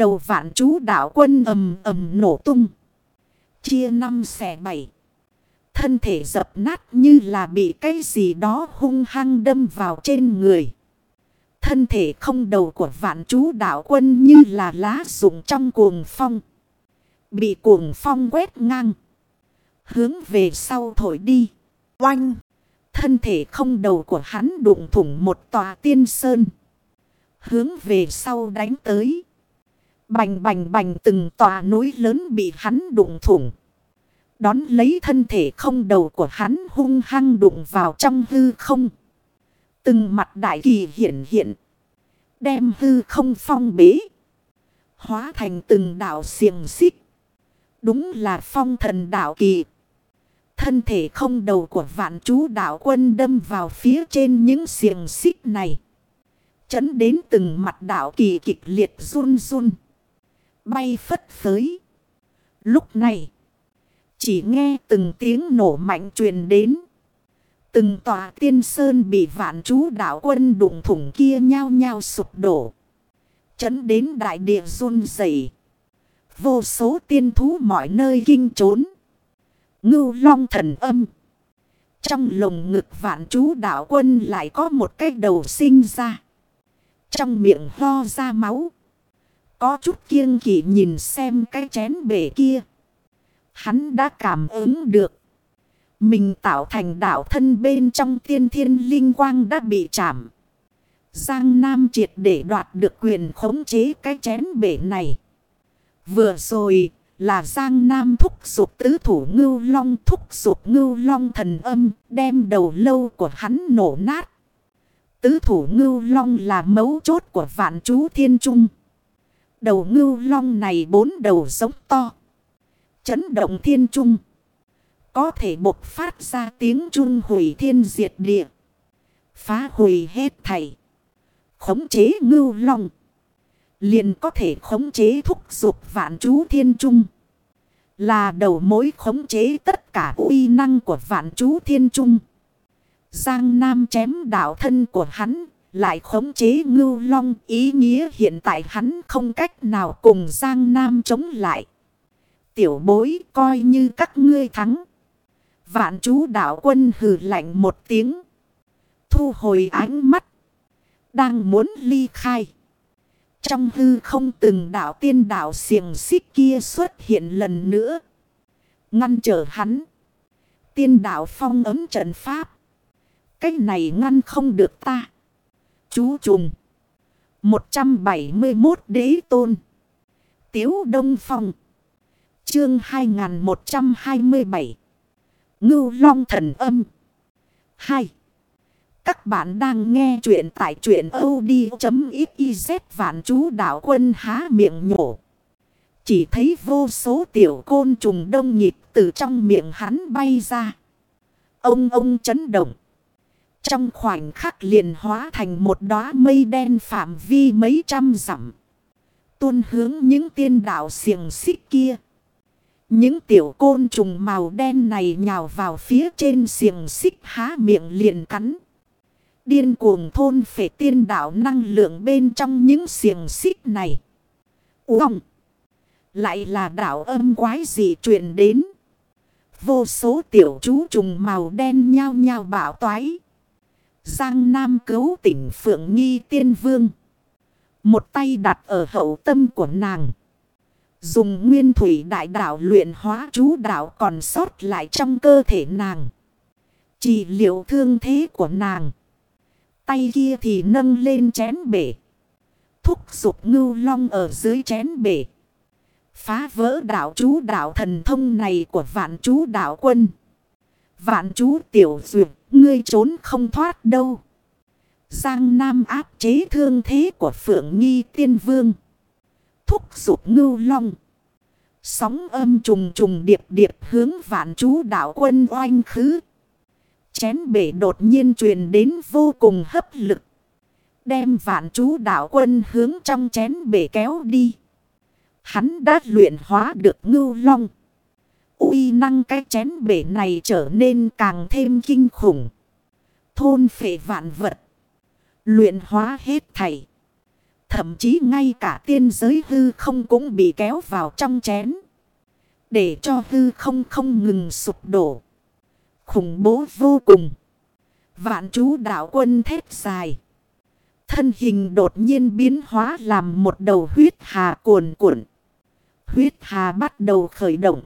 Đầu vạn chú đạo quân ầm ầm nổ tung. Chia năm xẻ bảy. Thân thể dập nát như là bị cái gì đó hung hăng đâm vào trên người. Thân thể không đầu của vạn chú đạo quân như là lá rụng trong cuồng phong. Bị cuồng phong quét ngang. Hướng về sau thổi đi. Oanh. Thân thể không đầu của hắn đụng thủng một tòa tiên sơn. Hướng về sau đánh tới. Bành bành bành từng tòa núi lớn bị hắn đụng thủng. Đón lấy thân thể không đầu của hắn hung hăng đụng vào trong hư không. Từng mặt đại kỳ hiện hiện. Đem hư không phong bế. Hóa thành từng đảo xiềng xích. Đúng là phong thần đảo kỳ. Thân thể không đầu của vạn chú đảo quân đâm vào phía trên những xiềng xích này. Chấn đến từng mặt đảo kỳ kịch liệt run run. Bay phất phới. Lúc này. Chỉ nghe từng tiếng nổ mạnh truyền đến. Từng tòa tiên sơn bị vạn chú đảo quân đụng thủng kia nhao nhao sụp đổ. Chấn đến đại địa run rẩy Vô số tiên thú mọi nơi kinh trốn. Ngưu long thần âm. Trong lồng ngực vạn chú đảo quân lại có một cái đầu sinh ra. Trong miệng ho ra máu. Có chút kiêng kỵ nhìn xem cái chén bể kia. Hắn đã cảm ứng được. Mình tạo thành đạo thân bên trong tiên thiên linh quang đã bị chạm. Giang Nam triệt để đoạt được quyền khống chế cái chén bể này. Vừa rồi là Giang Nam thúc sụp tứ thủ ngưu long thúc sụp ngưu long thần âm đem đầu lâu của hắn nổ nát. Tứ thủ ngưu long là mấu chốt của vạn chú thiên trung. Đầu ngưu long này bốn đầu giống to. Chấn động thiên trung. Có thể bộc phát ra tiếng trung hủy thiên diệt địa. Phá hủy hết thảy. Khống chế ngưu long. Liền có thể khống chế thúc dục vạn chú thiên trung. Là đầu mối khống chế tất cả uy năng của vạn chú thiên trung. Giang Nam chém đạo thân của hắn. Lại khống chế ngưu long ý nghĩa hiện tại hắn không cách nào cùng Giang Nam chống lại. Tiểu bối, coi như các ngươi thắng. Vạn chú đạo quân hừ lạnh một tiếng. Thu hồi ánh mắt. Đang muốn ly khai. Trong hư không từng đạo tiên đạo xiềng xích kia xuất hiện lần nữa. Ngăn trở hắn. Tiên đạo phong ấm trận pháp. Cách này ngăn không được ta. Chú trùng. 171 đế tôn. Tiếu Đông Phong. Chương 2127. Ngưu Long Thần Âm. 2. Các bạn đang nghe chuyện tại chuyện od.xyz vạn chú đạo quân há miệng nhổ. Chỉ thấy vô số tiểu côn trùng đông nhịp từ trong miệng hắn bay ra. Ông ông chấn động. Trong khoảnh khắc liền hóa thành một đóa mây đen phạm vi mấy trăm dặm. Tuôn hướng những tiên đạo xiềng xích kia. Những tiểu côn trùng màu đen này nhào vào phía trên xiềng xích há miệng liền cắn. Điên cuồng thôn phệ tiên đạo năng lượng bên trong những xiềng xích này. Uông! Lại là đạo âm quái dị truyền đến. Vô số tiểu chú trùng màu đen nhao nhao bảo toái. Giang Nam cứu tỉnh Phượng Nghi Tiên Vương. Một tay đặt ở hậu tâm của nàng. Dùng nguyên thủy đại đạo luyện hóa chú đạo còn sót lại trong cơ thể nàng. Chỉ liệu thương thế của nàng. Tay kia thì nâng lên chén bể. Thúc dục ngưu long ở dưới chén bể. Phá vỡ đạo chú đạo thần thông này của vạn chú đạo quân. Vạn chú tiểu duyệt, ngươi trốn không thoát đâu. Giang Nam áp chế thương thế của Phượng Nghi Tiên Vương thúc giục ngưu long. Sóng âm trùng trùng điệp điệp hướng vạn chú đạo quân oanh khứ. Chén bể đột nhiên truyền đến vô cùng hấp lực. Đem vạn chú đạo quân hướng trong chén bể kéo đi. Hắn đã luyện hóa được ngưu long uy năng cái chén bể này trở nên càng thêm kinh khủng. Thôn phệ vạn vật. Luyện hóa hết thảy. Thậm chí ngay cả tiên giới hư không cũng bị kéo vào trong chén. Để cho hư không không ngừng sụp đổ. Khủng bố vô cùng. Vạn chú đạo quân thét dài. Thân hình đột nhiên biến hóa làm một đầu huyết hà cuồn cuộn. Huyết hà bắt đầu khởi động.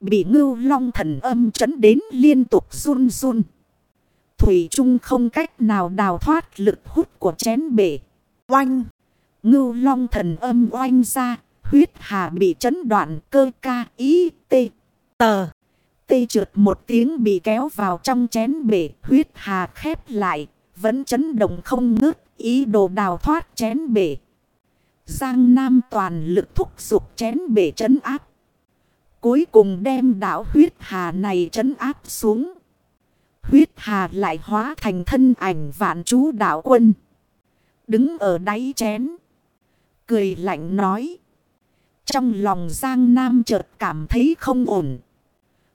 Bị ngưu long thần âm chấn đến liên tục run run. Thủy Trung không cách nào đào thoát lực hút của chén bể. Oanh! Ngưu long thần âm oanh ra. Huyết hà bị chấn đoạn cơ ca ý tê. Tờ. Tê trượt một tiếng bị kéo vào trong chén bể. Huyết hà khép lại. Vẫn chấn động không ngớt. Ý đồ đào thoát chén bể. Giang Nam toàn lực thúc giục chén bể chấn áp. Cuối cùng đem đảo huyết hà này chấn áp xuống. Huyết hà lại hóa thành thân ảnh vạn chú đảo quân. Đứng ở đáy chén. Cười lạnh nói. Trong lòng Giang Nam chợt cảm thấy không ổn.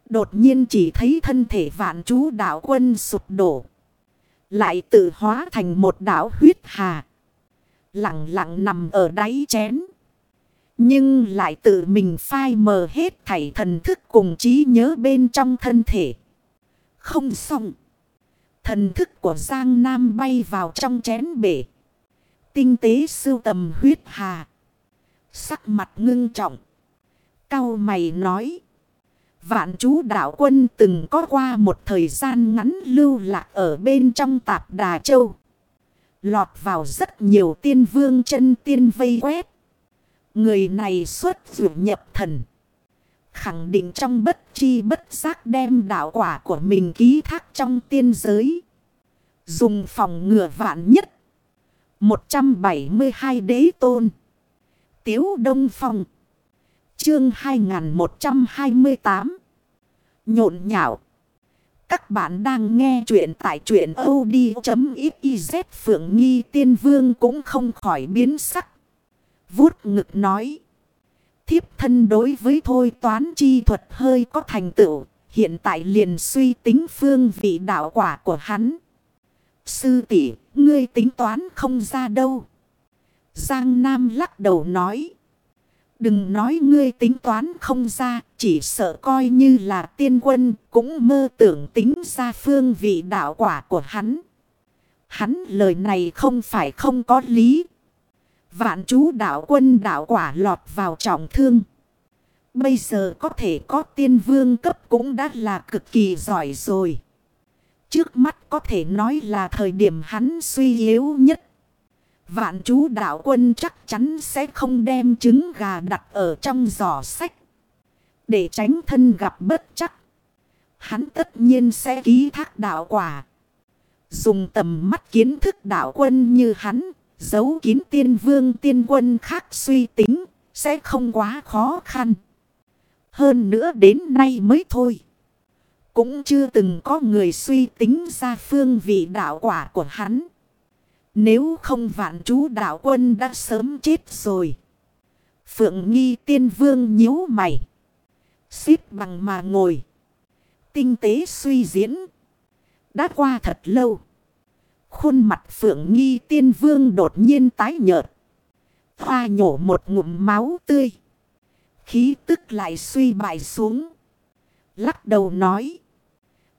Đột nhiên chỉ thấy thân thể vạn chú đảo quân sụp đổ. Lại tự hóa thành một đảo huyết hà. Lặng lặng nằm ở đáy chén. Nhưng lại tự mình phai mờ hết thảy thần thức cùng trí nhớ bên trong thân thể. Không xong. Thần thức của Giang Nam bay vào trong chén bể. Tinh tế sưu tầm huyết hà. Sắc mặt ngưng trọng. Cao mày nói. Vạn chú đạo quân từng có qua một thời gian ngắn lưu lạc ở bên trong tạp Đà Châu. Lọt vào rất nhiều tiên vương chân tiên vây quét. Người này xuất dụ nhập thần. Khẳng định trong bất chi bất giác đem đạo quả của mình ký thác trong tiên giới. Dùng phòng ngừa vạn nhất. 172 đế tôn. Tiếu Đông Phong. Chương 2128. Nhộn nhạo. Các bạn đang nghe chuyện tại chuyện od.xyz Phượng Nghi Tiên Vương cũng không khỏi biến sắc. Vuốt ngực nói. Thiếp thân đối với thôi toán chi thuật hơi có thành tựu. Hiện tại liền suy tính phương vị đạo quả của hắn. Sư tỷ ngươi tính toán không ra đâu. Giang Nam lắc đầu nói. Đừng nói ngươi tính toán không ra, chỉ sợ coi như là tiên quân cũng mơ tưởng tính ra phương vị đạo quả của hắn. Hắn lời này không phải không có lý. Vạn chú đạo quân đạo quả lọt vào trọng thương. Bây giờ có thể có tiên vương cấp cũng đã là cực kỳ giỏi rồi. Trước mắt có thể nói là thời điểm hắn suy yếu nhất. Vạn chú đạo quân chắc chắn sẽ không đem trứng gà đặt ở trong giỏ sách. Để tránh thân gặp bất chắc. Hắn tất nhiên sẽ ký thác đạo quả. Dùng tầm mắt kiến thức đạo quân như hắn. Giấu kín tiên vương tiên quân khác suy tính. Sẽ không quá khó khăn. Hơn nữa đến nay mới thôi. Cũng chưa từng có người suy tính ra phương vị đạo quả của hắn. Nếu không vạn chú đạo quân đã sớm chết rồi. Phượng nghi tiên vương nhíu mày. Xếp bằng mà ngồi. Tinh tế suy diễn. Đã qua thật lâu. Khuôn mặt phượng nghi tiên vương đột nhiên tái nhợt. Hoa nhổ một ngụm máu tươi. Khí tức lại suy bại xuống. Lắc đầu nói.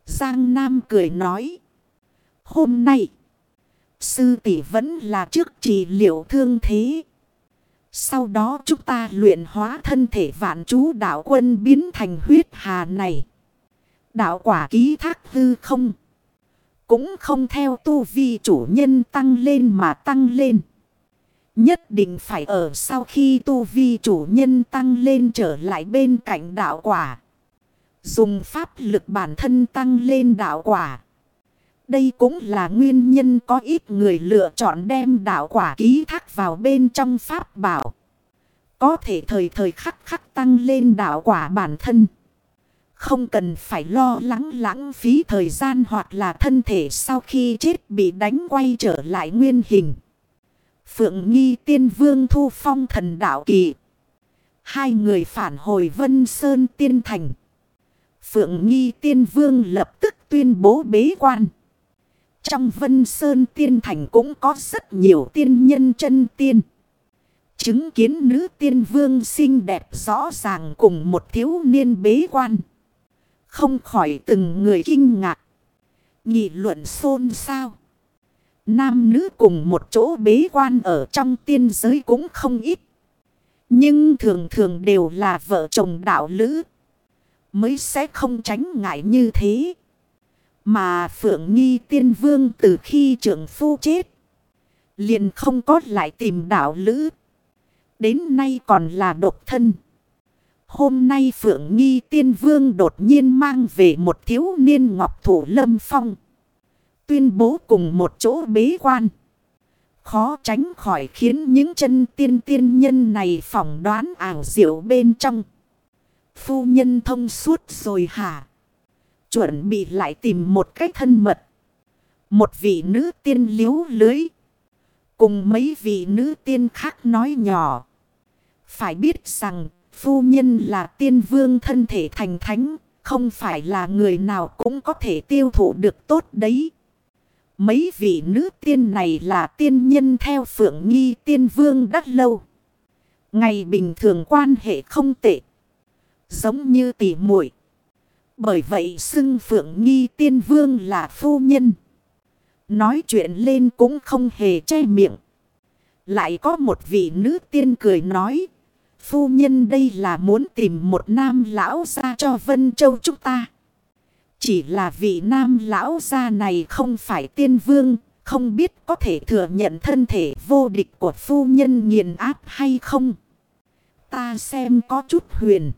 Giang Nam cười nói. Hôm nay. Sư tỷ vẫn là trước trị liệu thương thế. Sau đó chúng ta luyện hóa thân thể vạn chú đạo quân biến thành huyết hà này. Đạo quả ký thác hư không. Cũng không theo tu vi chủ nhân tăng lên mà tăng lên. Nhất định phải ở sau khi tu vi chủ nhân tăng lên trở lại bên cạnh đạo quả. Dùng pháp lực bản thân tăng lên đạo quả. Đây cũng là nguyên nhân có ít người lựa chọn đem đạo quả ký thác vào bên trong pháp bảo. Có thể thời thời khắc khắc tăng lên đạo quả bản thân. Không cần phải lo lắng lãng phí thời gian hoặc là thân thể sau khi chết bị đánh quay trở lại nguyên hình. Phượng Nghi Tiên Vương Thu Phong Thần Đạo Kỳ. Hai người phản hồi Vân Sơn Tiên Thành. Phượng Nghi Tiên Vương lập tức tuyên bố bế quan. Trong Vân Sơn Tiên Thành cũng có rất nhiều tiên nhân chân tiên. Chứng kiến nữ tiên vương xinh đẹp rõ ràng cùng một thiếu niên bế quan. Không khỏi từng người kinh ngạc. Nghị luận xôn xao. Nam nữ cùng một chỗ bế quan ở trong tiên giới cũng không ít. Nhưng thường thường đều là vợ chồng đạo lữ. Mới sẽ không tránh ngại như thế. Mà Phượng Nghi tiên vương từ khi trưởng phu chết. Liền không có lại tìm đạo lữ. Đến nay còn là độc thân. Hôm nay Phượng Nghi tiên vương đột nhiên mang về một thiếu niên ngọc thủ lâm phong. Tuyên bố cùng một chỗ bế quan. Khó tránh khỏi khiến những chân tiên tiên nhân này phỏng đoán ảo diệu bên trong. Phu nhân thông suốt rồi hả? Chuẩn bị lại tìm một cách thân mật. Một vị nữ tiên liếu lưới. Cùng mấy vị nữ tiên khác nói nhỏ. Phải biết rằng phu nhân là tiên vương thân thể thành thánh. Không phải là người nào cũng có thể tiêu thụ được tốt đấy. Mấy vị nữ tiên này là tiên nhân theo phượng nghi tiên vương đắt lâu. Ngày bình thường quan hệ không tệ. Giống như tỉ muội Bởi vậy xưng phượng nghi tiên vương là phu nhân. Nói chuyện lên cũng không hề che miệng. Lại có một vị nữ tiên cười nói. Phu nhân đây là muốn tìm một nam lão ra cho Vân Châu chúng ta. Chỉ là vị nam lão gia này không phải tiên vương, không biết có thể thừa nhận thân thể vô địch của phu nhân nghiền áp hay không. Ta xem có chút huyền.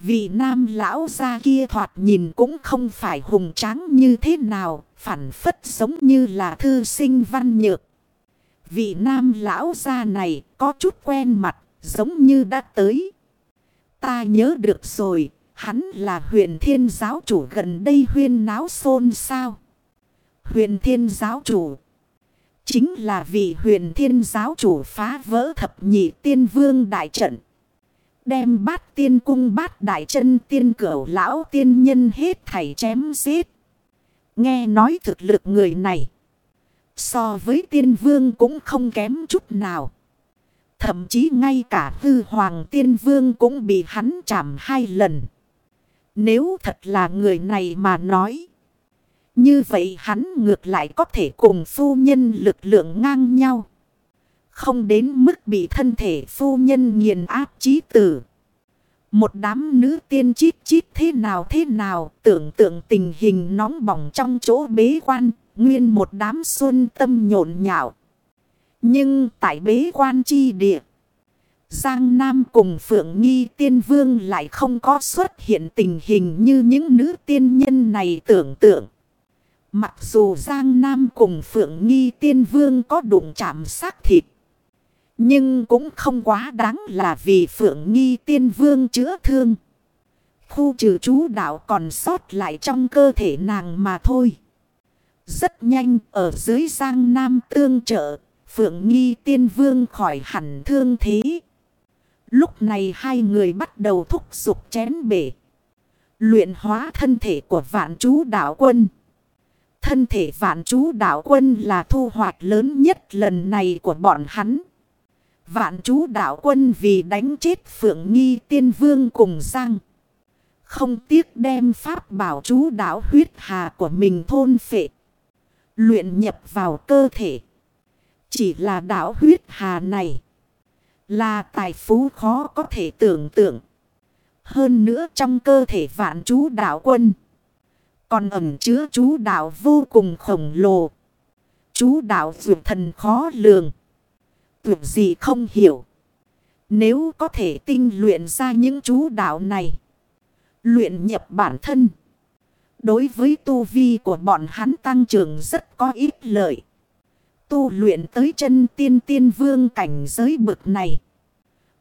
Vị nam lão gia kia thoạt nhìn cũng không phải hùng tráng như thế nào, phản phất giống như là thư sinh văn nhược. Vị nam lão gia này có chút quen mặt, giống như đã tới. Ta nhớ được rồi, Hắn là huyền thiên giáo chủ gần đây huyên náo xôn sao. Huyền thiên giáo chủ. Chính là vị huyền thiên giáo chủ phá vỡ thập nhị tiên vương đại trận. Đem bát tiên cung bát đại chân tiên cửu lão tiên nhân hết thảy chém giết. Nghe nói thực lực người này. So với tiên vương cũng không kém chút nào. Thậm chí ngay cả hư hoàng tiên vương cũng bị hắn chạm hai lần. Nếu thật là người này mà nói. Như vậy hắn ngược lại có thể cùng phu nhân lực lượng ngang nhau. Không đến mức bị thân thể phu nhân nghiền áp chí tử. Một đám nữ tiên chít chít thế nào thế nào, tưởng tượng tình hình nóng bỏng trong chỗ bế quan. Nguyên một đám xuân tâm nhộn nhạo. Nhưng tại bế quan chi địa. Giang Nam cùng Phượng Nghi Tiên Vương lại không có xuất hiện tình hình như những nữ tiên nhân này tưởng tượng. Mặc dù Giang Nam cùng Phượng Nghi Tiên Vương có đụng chạm xác thịt. Nhưng cũng không quá đáng là vì Phượng Nghi Tiên Vương chữa thương. Khu trừ chú đạo còn sót lại trong cơ thể nàng mà thôi. Rất nhanh ở dưới Giang Nam tương trợ, Phượng Nghi Tiên Vương khỏi hẳn thương thế. Lúc này hai người bắt đầu thúc giục chén bể. Luyện hóa thân thể của vạn chú đạo quân. Thân thể vạn chú đạo quân là thu hoạch lớn nhất lần này của bọn hắn. Vạn chú đạo quân vì đánh chết Phượng Nghi tiên vương cùng Giang. Không tiếc đem pháp bảo chú đạo huyết hà của mình thôn phệ. Luyện nhập vào cơ thể. Chỉ là đạo huyết hà này. Là tài phú khó có thể tưởng tượng. Hơn nữa trong cơ thể vạn chú đạo quân. Còn ẩm chứa chú đạo vô cùng khổng lồ. Chú đạo dược thần khó lường. Tuyệt gì không hiểu. Nếu có thể tinh luyện ra những chú đạo này. Luyện nhập bản thân. Đối với tu vi của bọn hắn tăng trưởng rất có ít lợi tu luyện tới chân tiên tiên vương cảnh giới bực này.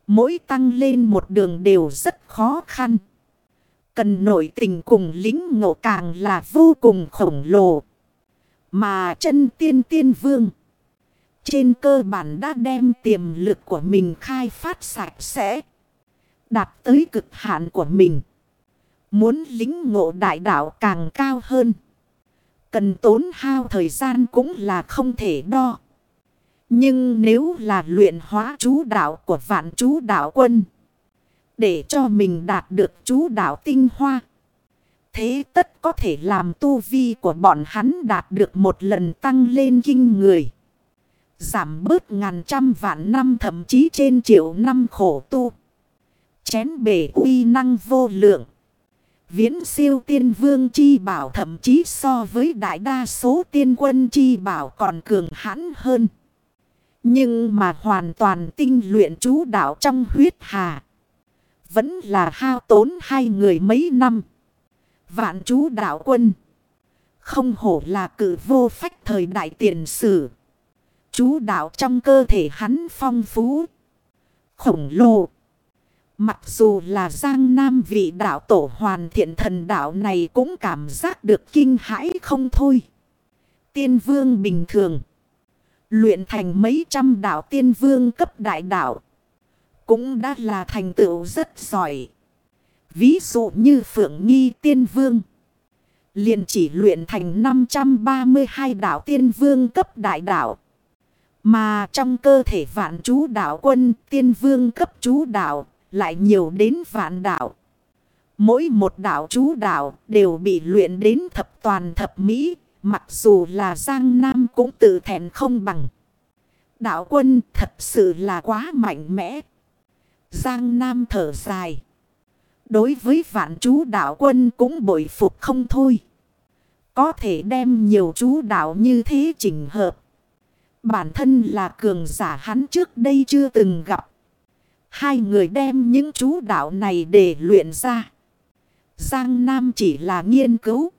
Mỗi tăng lên một đường đều rất khó khăn. Cần nội tình cùng lính ngộ càng là vô cùng khổng lồ. Mà chân tiên tiên vương. Trên cơ bản đã đem tiềm lực của mình khai phát sạch sẽ. Đạt tới cực hạn của mình. Muốn lính ngộ đại đạo càng cao hơn. Cần tốn hao thời gian cũng là không thể đo. Nhưng nếu là luyện hóa chú đạo của vạn chú đạo quân. Để cho mình đạt được chú đạo tinh hoa. Thế tất có thể làm tu vi của bọn hắn đạt được một lần tăng lên kinh người. Giảm bớt ngàn trăm vạn năm thậm chí trên triệu năm khổ tu. Chén bể uy năng vô lượng. Viễn siêu tiên vương chi bảo thậm chí so với đại đa số tiên quân chi bảo còn cường hãn hơn. Nhưng mà hoàn toàn tinh luyện chú đạo trong huyết hà. Vẫn là hao tốn hai người mấy năm. Vạn chú đạo quân. Không hổ là cử vô phách thời đại tiền sử. Chú đạo trong cơ thể hắn phong phú. Khổng lồ. Mặc dù là Giang Nam vị đạo tổ hoàn thiện thần đạo này cũng cảm giác được kinh hãi không thôi. Tiên vương bình thường. Luyện thành mấy trăm đạo tiên vương cấp đại đạo. Cũng đã là thành tựu rất giỏi. Ví dụ như Phượng Nghi tiên vương. liền chỉ luyện thành 532 đạo tiên vương cấp đại đạo. Mà trong cơ thể vạn chú đạo quân tiên vương cấp chú đạo lại nhiều đến vạn đạo. Mỗi một đạo chú đạo đều bị luyện đến thập toàn thập mỹ, mặc dù là Giang Nam cũng tự thẹn không bằng. Đạo quân thật sự là quá mạnh mẽ. Giang Nam thở dài. Đối với vạn chú đạo quân cũng bội phục không thôi. Có thể đem nhiều chú đạo như thế chỉnh hợp. Bản thân là cường giả hắn trước đây chưa từng gặp. Hai người đem những chú đạo này để luyện ra. Giang Nam chỉ là nghiên cứu.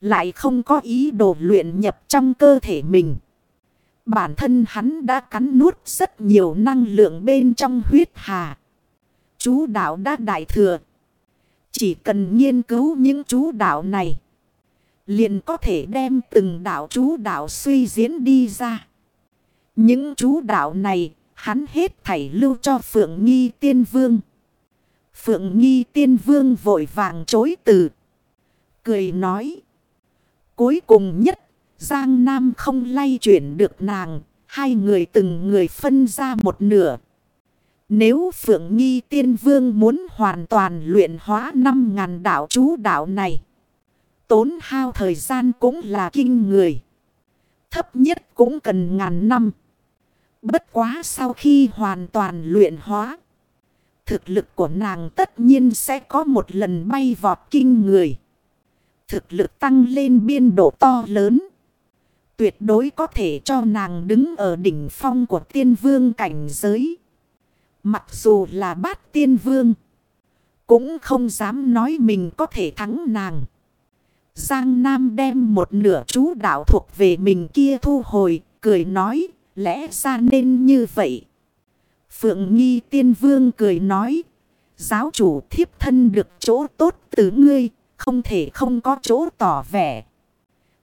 Lại không có ý đồ luyện nhập trong cơ thể mình. Bản thân hắn đã cắn nuốt rất nhiều năng lượng bên trong huyết hà. Chú đạo đã đại thừa. Chỉ cần nghiên cứu những chú đạo này. Liền có thể đem từng đạo chú đạo suy diễn đi ra. Những chú đạo này hắn hết thảy lưu cho Phượng Nghi Tiên Vương. Phượng Nghi Tiên Vương vội vàng chối từ. Cười nói. Cuối cùng nhất, Giang Nam không lay chuyển được nàng. Hai người từng người phân ra một nửa. Nếu Phượng Nghi Tiên Vương muốn hoàn toàn luyện hóa năm ngàn đạo chú đạo này. Tốn hao thời gian cũng là kinh người. Thấp nhất cũng cần ngàn năm. Bất quá sau khi hoàn toàn luyện hóa. Thực lực của nàng tất nhiên sẽ có một lần bay vọt kinh người. Thực lực tăng lên biên độ to lớn. Tuyệt đối có thể cho nàng đứng ở đỉnh phong của tiên vương cảnh giới. Mặc dù là bát tiên vương. Cũng không dám nói mình có thể thắng nàng. Giang Nam đem một nửa chú đạo thuộc về mình kia thu hồi, cười nói Lẽ ra nên như vậy. Phượng Nghi Tiên Vương cười nói. Giáo chủ thiếp thân được chỗ tốt từ ngươi. Không thể không có chỗ tỏ vẻ.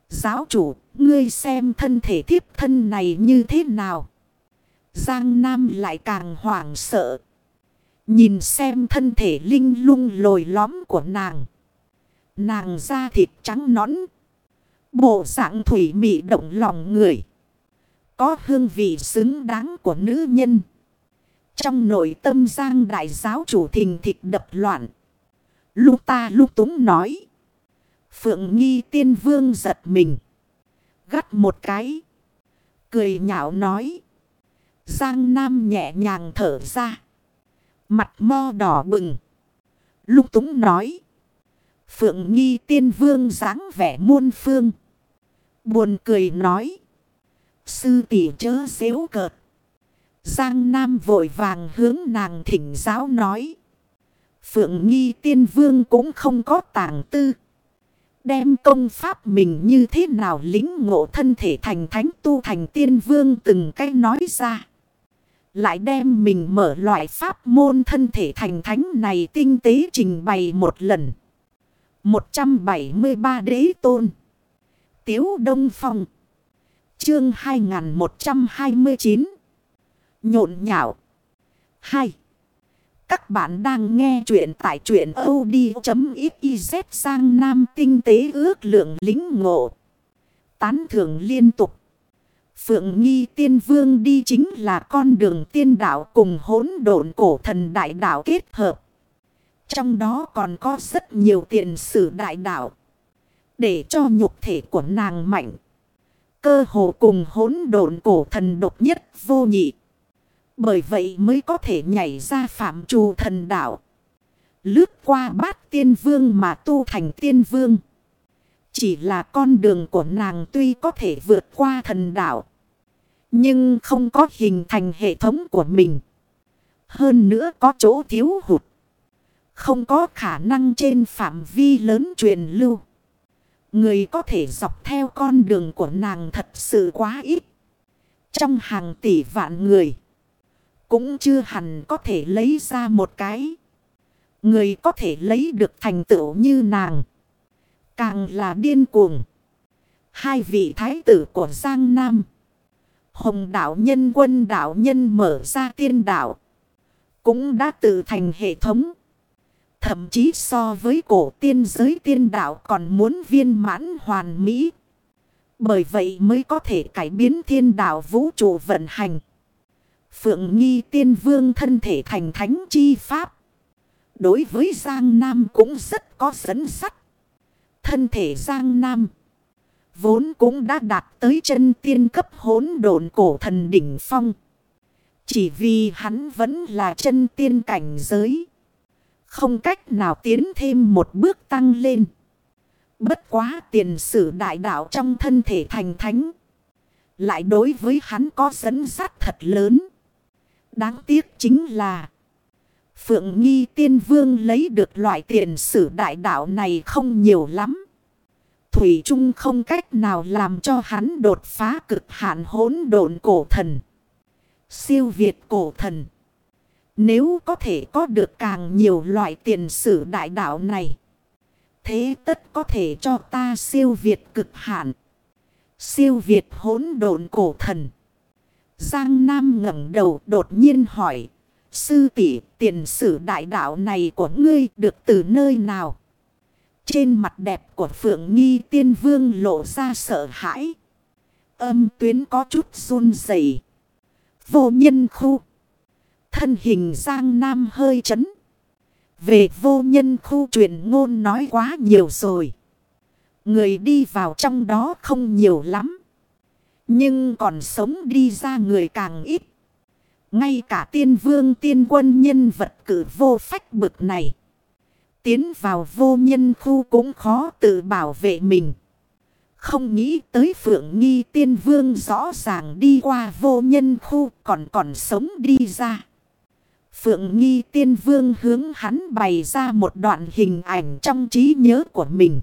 Giáo chủ, ngươi xem thân thể thiếp thân này như thế nào? Giang Nam lại càng hoảng sợ. Nhìn xem thân thể linh lung lồi lõm của nàng. Nàng da thịt trắng nõn. Bộ dạng thủy mị động lòng người. Có hương vị xứng đáng của nữ nhân. Trong nội tâm giang đại giáo chủ thình thịch đập loạn. Lúc ta lúc túng nói. Phượng nghi tiên vương giật mình. Gắt một cái. Cười nhạo nói. Giang Nam nhẹ nhàng thở ra. Mặt mo đỏ bừng. Lúc túng nói. Phượng nghi tiên vương dáng vẻ muôn phương. Buồn cười nói. Sư tỷ chớ xéo cợt. Giang Nam vội vàng hướng nàng thỉnh giáo nói. Phượng Nghi Tiên Vương cũng không có tàng tư. Đem công pháp mình như thế nào lính ngộ thân thể thành thánh tu thành tiên vương từng cái nói ra. Lại đem mình mở loại pháp môn thân thể thành thánh này tinh tế trình bày một lần. 173 đế tôn. Tiếu Đông Phong. Chương 2129 Nhộn nhạo 2. Các bạn đang nghe chuyện tại truyện od.xyz sang nam tinh tế ước lượng lính ngộ. Tán thưởng liên tục. Phượng nghi tiên vương đi chính là con đường tiên đạo cùng hỗn độn cổ thần đại đạo kết hợp. Trong đó còn có rất nhiều tiền sử đại đạo. Để cho nhục thể của nàng mạnh. Cơ hồ cùng hỗn độn cổ thần độc nhất vô nhị. Bởi vậy mới có thể nhảy ra phạm trù thần đạo. Lướt qua bát tiên vương mà tu thành tiên vương. Chỉ là con đường của nàng tuy có thể vượt qua thần đạo. Nhưng không có hình thành hệ thống của mình. Hơn nữa có chỗ thiếu hụt. Không có khả năng trên phạm vi lớn truyền lưu. Người có thể dọc theo con đường của nàng thật sự quá ít. Trong hàng tỷ vạn người. Cũng chưa hẳn có thể lấy ra một cái. Người có thể lấy được thành tựu như nàng. Càng là điên cuồng. Hai vị thái tử của Giang Nam. Hồng đạo nhân, quân đạo nhân mở ra tiên đạo. Cũng đã tự thành hệ thống. Thậm chí so với cổ tiên giới tiên đạo còn muốn viên mãn hoàn mỹ. Bởi vậy mới có thể cải biến thiên đạo vũ trụ vận hành. Phượng nghi tiên vương thân thể thành thánh chi pháp. Đối với Giang Nam cũng rất có dẫn sắt. Thân thể Giang Nam. Vốn cũng đã đạt tới chân tiên cấp hỗn độn cổ thần đỉnh phong. Chỉ vì hắn vẫn là chân tiên cảnh giới. Không cách nào tiến thêm một bước tăng lên. Bất quá tiền sử đại đạo trong thân thể thành thánh. Lại đối với hắn có dẫn dắt thật lớn. Đáng tiếc chính là. Phượng Nghi Tiên Vương lấy được loại tiền sử đại đạo này không nhiều lắm. Thủy Trung không cách nào làm cho hắn đột phá cực hạn hỗn độn cổ thần. Siêu Việt cổ thần. Nếu có thể có được càng nhiều loại tiền sử đại đạo này. Thế tất có thể cho ta siêu việt cực hạn. Siêu việt hỗn độn cổ thần. Giang Nam ngẩng đầu đột nhiên hỏi. Sư tỷ, tiền sử đại đạo này của ngươi được từ nơi nào? Trên mặt đẹp của Phượng Nghi Tiên Vương lộ ra sợ hãi. Âm tuyến có chút run rẩy. Vô nhân khu. Thân hình Giang Nam hơi chấn. Về vô nhân khu truyền ngôn nói quá nhiều rồi. Người đi vào trong đó không nhiều lắm. Nhưng còn sống đi ra người càng ít. Ngay cả tiên vương tiên quân nhân vật cử vô phách bực này. Tiến vào vô nhân khu cũng khó tự bảo vệ mình. Không nghĩ tới phượng nghi tiên vương rõ ràng đi qua vô nhân khu còn còn sống đi ra. Phượng Nghi Tiên Vương hướng hắn bày ra một đoạn hình ảnh trong trí nhớ của mình.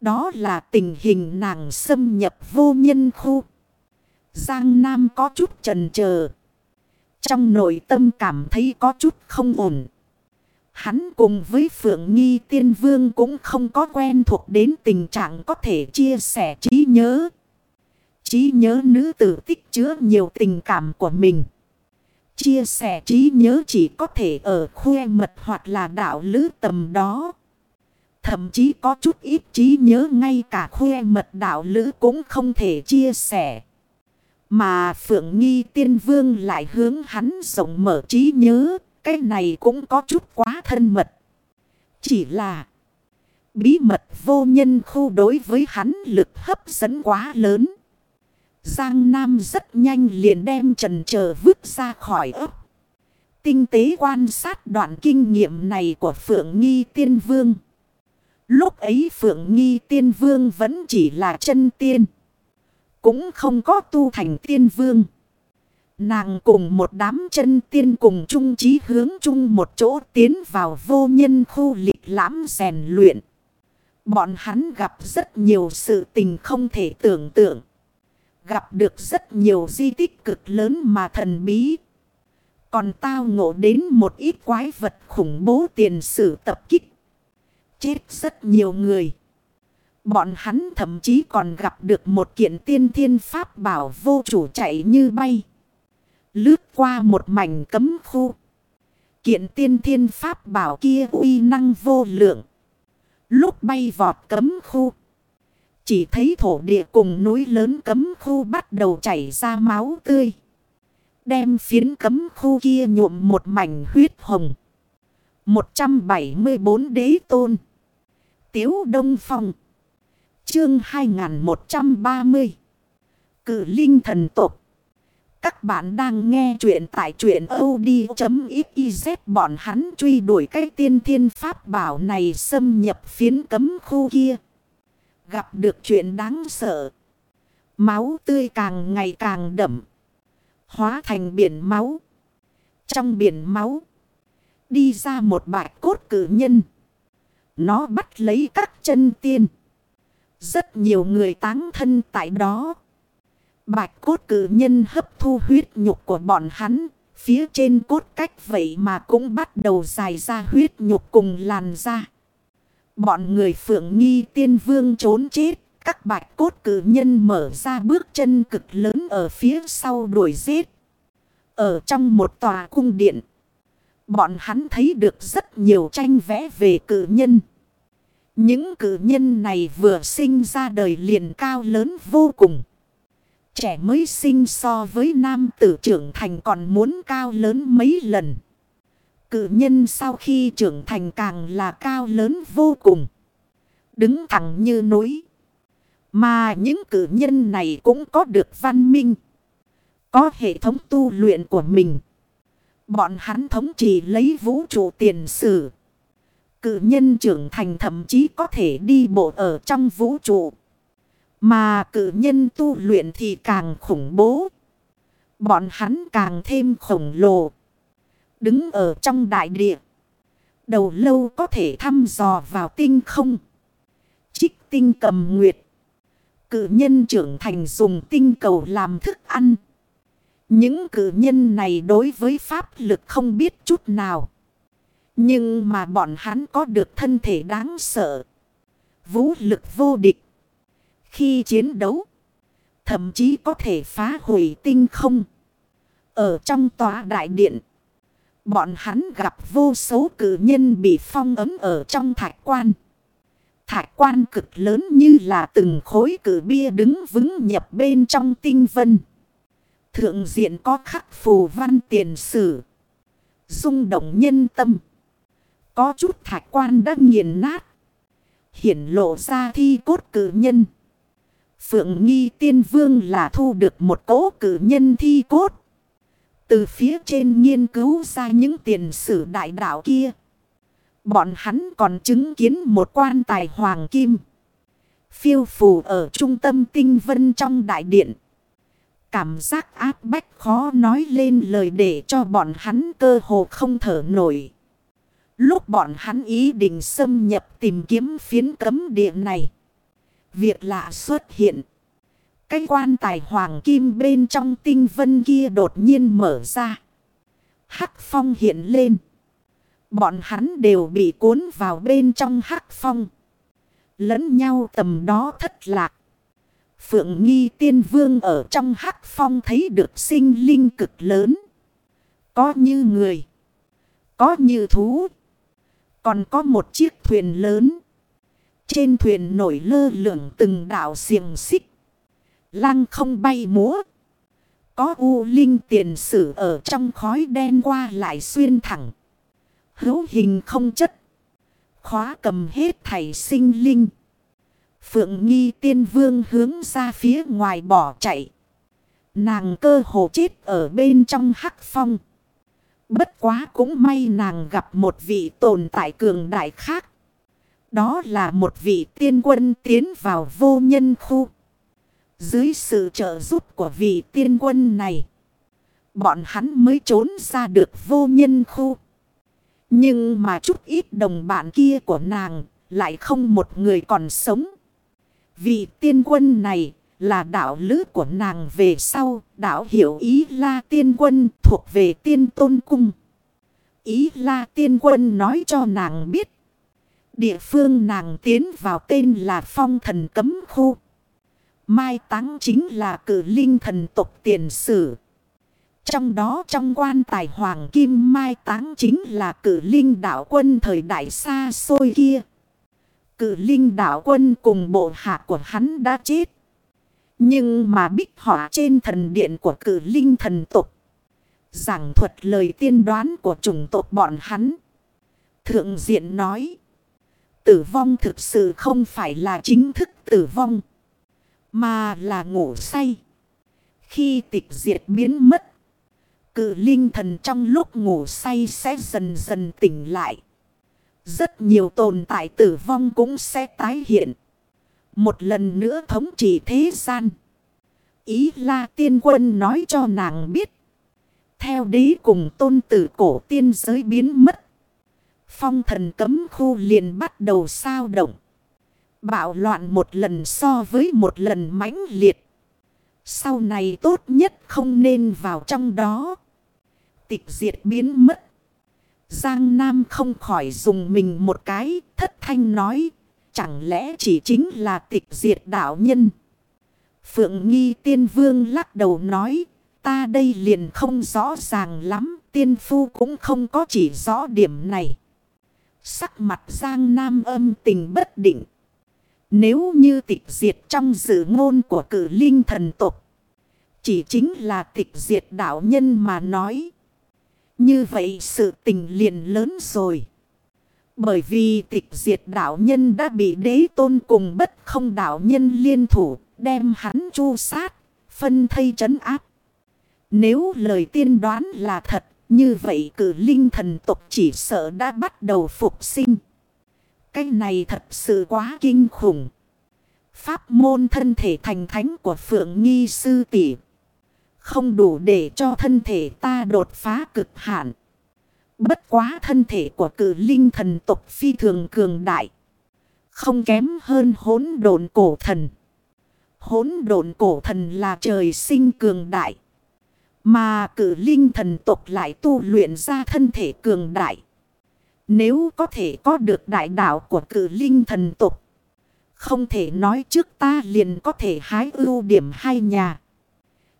Đó là tình hình nàng xâm nhập vô nhân khu. Giang Nam có chút trần chờ Trong nội tâm cảm thấy có chút không ổn. Hắn cùng với Phượng Nghi Tiên Vương cũng không có quen thuộc đến tình trạng có thể chia sẻ trí nhớ. Trí nhớ nữ tử tích chứa nhiều tình cảm của mình. Chia sẻ trí nhớ chỉ có thể ở khoe mật hoặc là đạo lữ tầm đó. Thậm chí có chút ít trí nhớ ngay cả khoe mật đạo lữ cũng không thể chia sẻ. Mà Phượng Nghi Tiên Vương lại hướng hắn rộng mở trí nhớ. Cái này cũng có chút quá thân mật. Chỉ là, bí mật vô nhân khu đối với hắn lực hấp dẫn quá lớn. Giang Nam rất nhanh liền đem trần chờ vứt ra khỏi ấp. Tinh tế quan sát đoạn kinh nghiệm này của Phượng Nghi Tiên Vương. Lúc ấy Phượng Nghi Tiên Vương vẫn chỉ là chân tiên. Cũng không có tu thành tiên vương. Nàng cùng một đám chân tiên cùng chung chí hướng chung một chỗ tiến vào vô nhân khu lịch lãm rèn luyện. Bọn hắn gặp rất nhiều sự tình không thể tưởng tượng. Gặp được rất nhiều di tích cực lớn mà thần bí. Còn tao ngộ đến một ít quái vật khủng bố tiền sử tập kích. Chết rất nhiều người. Bọn hắn thậm chí còn gặp được một kiện tiên thiên pháp bảo vô chủ chạy như bay. Lướt qua một mảnh cấm khu. Kiện tiên thiên pháp bảo kia uy năng vô lượng. Lúc bay vọt cấm khu. Chỉ thấy thổ địa cùng núi lớn cấm khu bắt đầu chảy ra máu tươi. Đem phiến cấm khu kia nhuộm một mảnh huyết hồng. 174 đế tôn. Tiếu Đông Phong. Chương 2130. Cử Linh Thần tộc Các bạn đang nghe chuyện tại chuyện od.xyz bọn hắn truy đuổi cái tiên thiên pháp bảo này xâm nhập phiến cấm khu kia. Gặp được chuyện đáng sợ. Máu tươi càng ngày càng đậm. Hóa thành biển máu. Trong biển máu. Đi ra một bạch cốt cử nhân. Nó bắt lấy các chân tiên. Rất nhiều người táng thân tại đó. Bạch cốt cử nhân hấp thu huyết nhục của bọn hắn. Phía trên cốt cách vậy mà cũng bắt đầu dài ra huyết nhục cùng làn da. Bọn người phượng nghi tiên vương trốn chết. Các bạch cốt cử nhân mở ra bước chân cực lớn ở phía sau đuổi giết. Ở trong một tòa cung điện. Bọn hắn thấy được rất nhiều tranh vẽ về cử nhân. Những cử nhân này vừa sinh ra đời liền cao lớn vô cùng. Trẻ mới sinh so với nam tử trưởng thành còn muốn cao lớn mấy lần cự nhân sau khi trưởng thành càng là cao lớn vô cùng. Đứng thẳng như núi. Mà những cử nhân này cũng có được văn minh. Có hệ thống tu luyện của mình. Bọn hắn thống trị lấy vũ trụ tiền sử. Cự nhân trưởng thành thậm chí có thể đi bộ ở trong vũ trụ. Mà cự nhân tu luyện thì càng khủng bố. Bọn hắn càng thêm khổng lồ. Đứng ở trong đại địa. Đầu lâu có thể thăm dò vào tinh không. Trích tinh cầm nguyệt. Cự nhân trưởng thành dùng tinh cầu làm thức ăn. Những cử nhân này đối với pháp lực không biết chút nào. Nhưng mà bọn hắn có được thân thể đáng sợ. Vũ lực vô địch. Khi chiến đấu. Thậm chí có thể phá hủy tinh không. Ở trong tòa đại điện. Bọn hắn gặp vô số cử nhân bị phong ấm ở trong thạch quan. Thạch quan cực lớn như là từng khối cử bia đứng vững nhập bên trong tinh vân. Thượng diện có khắc phù văn tiền sử. rung động nhân tâm. Có chút thạch quan đã nghiền nát. Hiển lộ ra thi cốt cử nhân. Phượng nghi tiên vương là thu được một cố cử nhân thi cốt. Từ phía trên nghiên cứu ra những tiền sử đại đạo kia. Bọn hắn còn chứng kiến một quan tài hoàng kim. Phiêu phù ở trung tâm tinh vân trong đại điện. Cảm giác áp bách khó nói lên lời để cho bọn hắn cơ hồ không thở nổi. Lúc bọn hắn ý định xâm nhập tìm kiếm phiến cấm địa này. Việc lạ xuất hiện. Cái quan tài hoàng kim bên trong tinh vân kia đột nhiên mở ra. Hắc phong hiện lên. Bọn hắn đều bị cuốn vào bên trong hắc phong. Lẫn nhau tầm đó thất lạc. Phượng Nghi Tiên Vương ở trong hắc phong thấy được sinh linh cực lớn. Có như người. Có như thú. Còn có một chiếc thuyền lớn. Trên thuyền nổi lơ lửng từng đảo xiềng xích. Lăng không bay múa. Có u linh tiền sử ở trong khói đen qua lại xuyên thẳng. Hữu hình không chất. Khóa cầm hết thảy sinh linh. Phượng nghi tiên vương hướng ra phía ngoài bỏ chạy. Nàng cơ hồ chết ở bên trong hắc phong. Bất quá cũng may nàng gặp một vị tồn tại cường đại khác. Đó là một vị tiên quân tiến vào vô nhân khu. Dưới sự trợ giúp của vị tiên quân này. Bọn hắn mới trốn ra được vô nhân khu. Nhưng mà chút ít đồng bạn kia của nàng lại không một người còn sống. Vị tiên quân này là đạo lữ của nàng về sau. Đạo hiểu ý la tiên quân thuộc về tiên tôn cung. Ý la tiên quân nói cho nàng biết. Địa phương nàng tiến vào tên là phong thần cấm khu. Mai táng chính là cử linh thần tộc tiền sử. Trong đó trong quan tài hoàng kim mai táng chính là cử linh đạo quân thời đại xa xôi kia. Cử linh đạo quân cùng bộ hạ của hắn đã chết. Nhưng mà bích họa trên thần điện của cử linh thần tục. Giảng thuật lời tiên đoán của chủng tộc bọn hắn. Thượng diện nói. Tử vong thực sự không phải là chính thức tử vong. Mà là ngủ say. Khi tịch diệt biến mất. Cự linh thần trong lúc ngủ say sẽ dần dần tỉnh lại. Rất nhiều tồn tại tử vong cũng sẽ tái hiện. Một lần nữa thống trị thế gian. Ý là tiên quân nói cho nàng biết. Theo đế cùng tôn tử cổ tiên giới biến mất. Phong thần cấm khu liền bắt đầu sao động. Bạo loạn một lần so với một lần mãnh liệt. Sau này tốt nhất không nên vào trong đó. Tịch diệt biến mất. Giang Nam không khỏi dùng mình một cái, thất thanh nói. Chẳng lẽ chỉ chính là tịch diệt đạo nhân. Phượng Nghi Tiên Vương lắc đầu nói. Ta đây liền không rõ ràng lắm. Tiên Phu cũng không có chỉ rõ điểm này. Sắc mặt Giang Nam âm tình bất định. Nếu như tịch diệt trong dự ngôn của cử linh thần tục. Chỉ chính là tịch diệt đạo nhân mà nói. Như vậy sự tình liền lớn rồi. Bởi vì tịch diệt đạo nhân đã bị đế tôn cùng bất không đạo nhân liên thủ đem hắn chu sát, phân thây trấn áp. Nếu lời tiên đoán là thật, như vậy cử linh thần tục chỉ sợ đã bắt đầu phục sinh. Cái này thật sự quá kinh khủng. Pháp môn thân thể thành thánh của Phượng Nghi Sư Tỷ Không đủ để cho thân thể ta đột phá cực hạn. Bất quá thân thể của cử linh thần tục phi thường cường đại. Không kém hơn hốn độn cổ thần. Hốn độn cổ thần là trời sinh cường đại. Mà cử linh thần tục lại tu luyện ra thân thể cường đại. Nếu có thể có được đại đạo của cử linh thần tục. Không thể nói trước ta liền có thể hái ưu điểm hai nhà.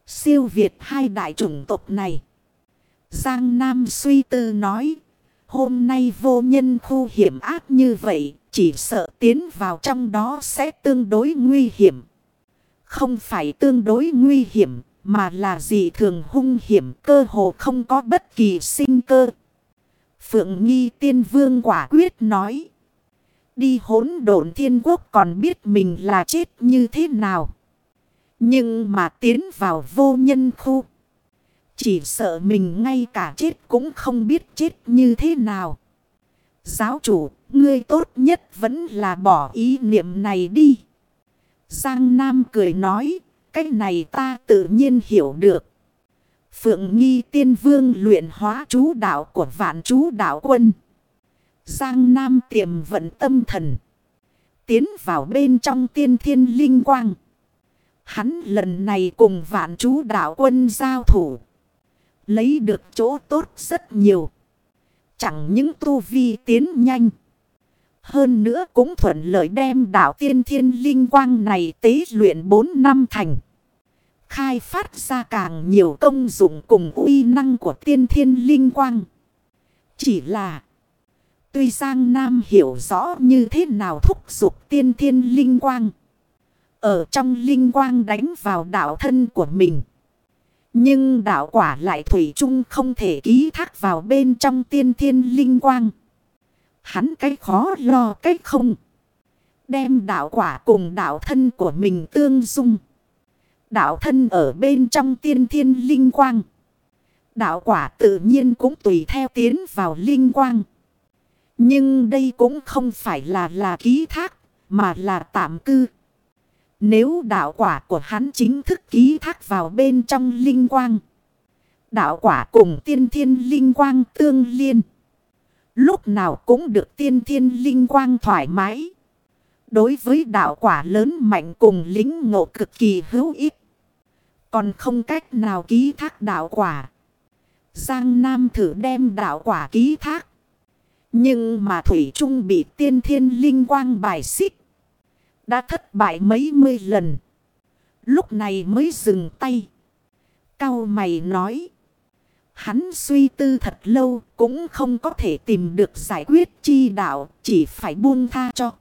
Siêu Việt hai đại chủng tộc này. Giang Nam suy tư nói. Hôm nay vô nhân khu hiểm ác như vậy. Chỉ sợ tiến vào trong đó sẽ tương đối nguy hiểm. Không phải tương đối nguy hiểm. Mà là gì thường hung hiểm, cơ hồ không có bất kỳ sinh cơ. Phượng Nghi Tiên Vương quả quyết nói. Đi hỗn độn thiên quốc còn biết mình là chết như thế nào. Nhưng mà tiến vào vô nhân khu. Chỉ sợ mình ngay cả chết cũng không biết chết như thế nào. Giáo chủ, ngươi tốt nhất vẫn là bỏ ý niệm này đi. Giang Nam cười nói, cái này ta tự nhiên hiểu được. Phượng Nghi Tiên Vương luyện hóa chú đạo của vạn chú đạo quân. Giang Nam tiềm vận tâm thần. Tiến vào bên trong tiên thiên linh quang. Hắn lần này cùng vạn chú đạo quân giao thủ. Lấy được chỗ tốt rất nhiều. Chẳng những tu vi tiến nhanh. Hơn nữa cũng thuận lợi đem đạo tiên thiên linh quang này tế luyện 4 năm thành. Khai phát ra càng nhiều công dụng cùng uy năng của tiên thiên linh quang. Chỉ là, Tuy Giang Nam hiểu rõ như thế nào thúc giục tiên thiên linh quang. Ở trong linh quang đánh vào đạo thân của mình. Nhưng đạo quả lại thủy chung không thể ký thác vào bên trong tiên thiên linh quang. Hắn cái khó lo cái không. Đem đạo quả cùng đạo thân của mình tương dung. Đạo thân ở bên trong tiên thiên linh quang. Đạo quả tự nhiên cũng tùy theo tiến vào linh quang. Nhưng đây cũng không phải là là ký thác, mà là tạm cư. Nếu đạo quả của hắn chính thức ký thác vào bên trong linh quang. Đạo quả cùng tiên thiên linh quang tương liên. Lúc nào cũng được tiên thiên linh quang thoải mái. Đối với đạo quả lớn mạnh cùng lính ngộ cực kỳ hữu ích. Còn không cách nào ký thác đạo quả. Giang Nam thử đem đạo quả ký thác. Nhưng mà Thủy Trung bị tiên thiên linh quang bài xích. Đã thất bại mấy mươi lần. Lúc này mới dừng tay. Cao mày nói. Hắn suy tư thật lâu cũng không có thể tìm được giải quyết chi đạo. Chỉ phải buông tha cho.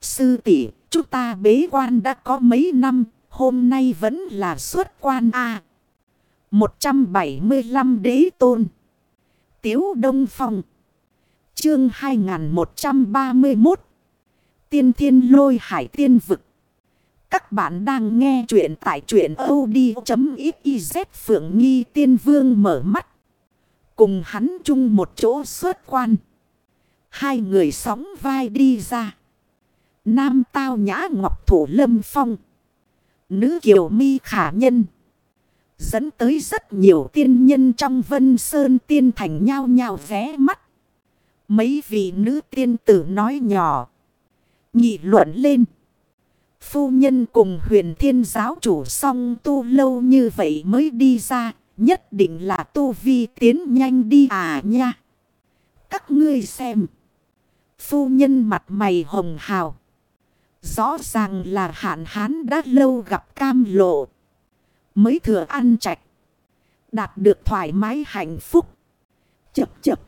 Sư tỷ chúng ta bế quan đã có mấy năm, hôm nay vẫn là xuất quan A. 175 đế tôn. Tiếu Đông Phong. Chương 2131. Tiên thiên lôi hải tiên vực. Các bạn đang nghe chuyện tại chuyện od.xyz Phượng Nghi Tiên Vương mở mắt. Cùng hắn chung một chỗ xuất quan. Hai người sóng vai đi ra. Nam tao nhã ngọc thủ lâm phong. Nữ kiều mi khả nhân. Dẫn tới rất nhiều tiên nhân trong vân sơn tiên thành nhau nhau vé mắt. Mấy vị nữ tiên tử nói nhỏ. Nhị luận lên. Phu nhân cùng huyền thiên giáo chủ song tu lâu như vậy mới đi ra. Nhất định là tu vi tiến nhanh đi à nha. Các ngươi xem. Phu nhân mặt mày hồng hào. Rõ ràng là hạn hán đã lâu gặp cam lộ. Mới thừa ăn chạch. Đạt được thoải mái hạnh phúc. Chập chập.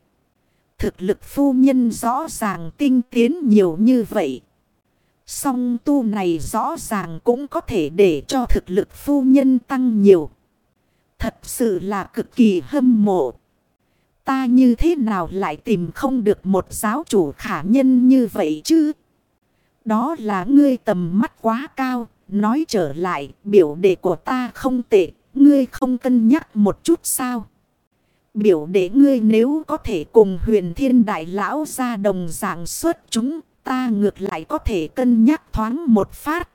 Thực lực phu nhân rõ ràng tinh tiến nhiều như vậy. Song tu này rõ ràng cũng có thể để cho thực lực phu nhân tăng nhiều. Thật sự là cực kỳ hâm mộ. Ta như thế nào lại tìm không được một giáo chủ khả nhân như vậy chứ? Đó là ngươi tầm mắt quá cao. Nói trở lại, biểu đệ của ta không tệ. Ngươi không cân nhắc một chút sao? Biểu đệ ngươi nếu có thể cùng huyền thiên đại lão ra đồng dạng xuất chúng, ta ngược lại có thể cân nhắc thoáng một phát.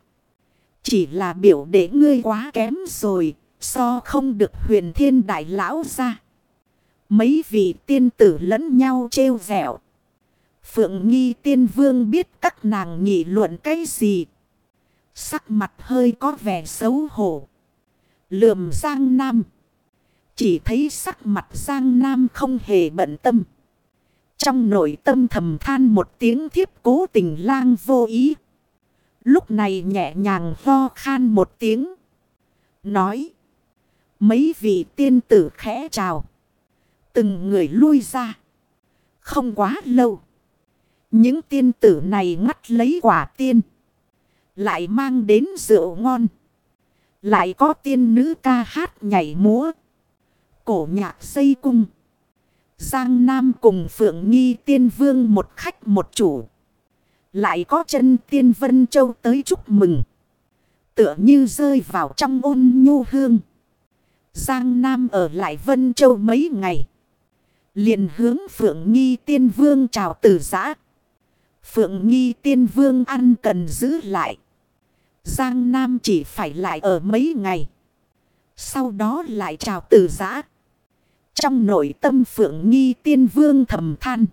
Chỉ là biểu đệ ngươi quá kém rồi, so không được huyền thiên đại lão ra. Mấy vị tiên tử lẫn nhau trêu vẹo. Phượng nghi tiên vương biết các nàng nghị luận cái gì. Sắc mặt hơi có vẻ xấu hổ. Lườm Giang Nam. Chỉ thấy sắc mặt Giang Nam không hề bận tâm. Trong nội tâm thầm than một tiếng thiếp cố tình lang vô ý. Lúc này nhẹ nhàng ho khan một tiếng. Nói. Mấy vị tiên tử khẽ chào. Từng người lui ra. Không quá lâu. Những tiên tử này ngắt lấy quả tiên. Lại mang đến rượu ngon. Lại có tiên nữ ca hát nhảy múa. Cổ nhạc xây cung. Giang Nam cùng Phượng Nghi tiên vương một khách một chủ. Lại có chân tiên Vân Châu tới chúc mừng. Tựa như rơi vào trong ôn nhu hương. Giang Nam ở lại Vân Châu mấy ngày. liền hướng Phượng Nghi tiên vương chào từ giã. Phượng Nghi tiên vương ăn cần giữ lại. Giang Nam chỉ phải lại ở mấy ngày. Sau đó lại chào từ giã. Trong nội tâm Phượng Nghi tiên vương thầm than.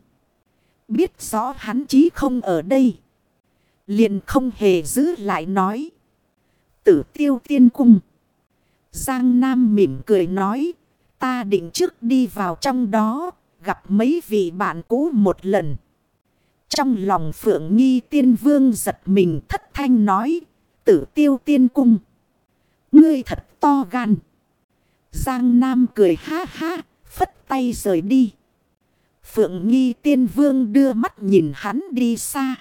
Biết rõ hắn chí không ở đây. Liền không hề giữ lại nói. Tử tiêu tiên cung. Giang Nam mỉm cười nói. Ta định trước đi vào trong đó. Gặp mấy vị bạn cũ một lần. Trong lòng Phượng Nghi tiên vương giật mình thất thanh nói. Tử tiêu tiên cung. Ngươi thật to gan. Giang Nam cười ha ha. Phất tay rời đi. Phượng Nghi tiên vương đưa mắt nhìn hắn đi xa.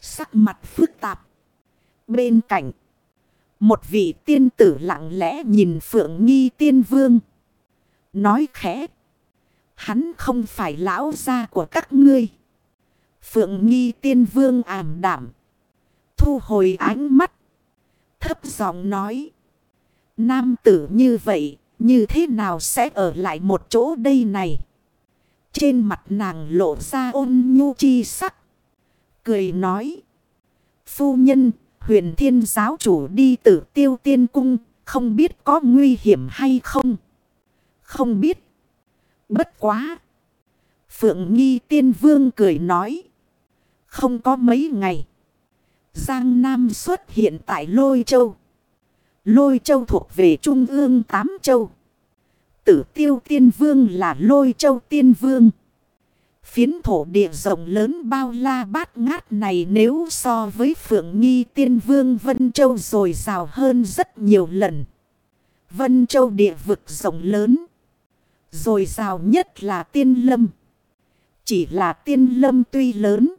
Sắc mặt phức tạp. Bên cạnh. Một vị tiên tử lặng lẽ nhìn Phượng Nghi tiên vương. Nói khẽ. Hắn không phải lão gia của các ngươi. Phượng Nghi tiên vương ảm đảm. Thu hồi ánh mắt. Thấp giọng nói. Nam tử như vậy. Như thế nào sẽ ở lại một chỗ đây này? Trên mặt nàng lộ ra ôn nhu chi sắc. Cười nói. Phu nhân, huyền thiên giáo chủ đi tử tiêu tiên cung, không biết có nguy hiểm hay không? Không biết. Bất quá. Phượng nghi tiên vương cười nói. Không có mấy ngày. Giang Nam xuất hiện tại Lôi Châu. Lôi Châu thuộc về Trung ương Tám Châu. Tử tiêu tiên vương là Lôi Châu tiên vương. Phiến thổ địa rộng lớn bao la bát ngát này nếu so với Phượng Nghi Tiên Vương Vân Châu rồi rào hơn rất nhiều lần. Vân Châu địa vực rộng lớn. Rồi rào nhất là tiên lâm. Chỉ là tiên lâm tuy lớn.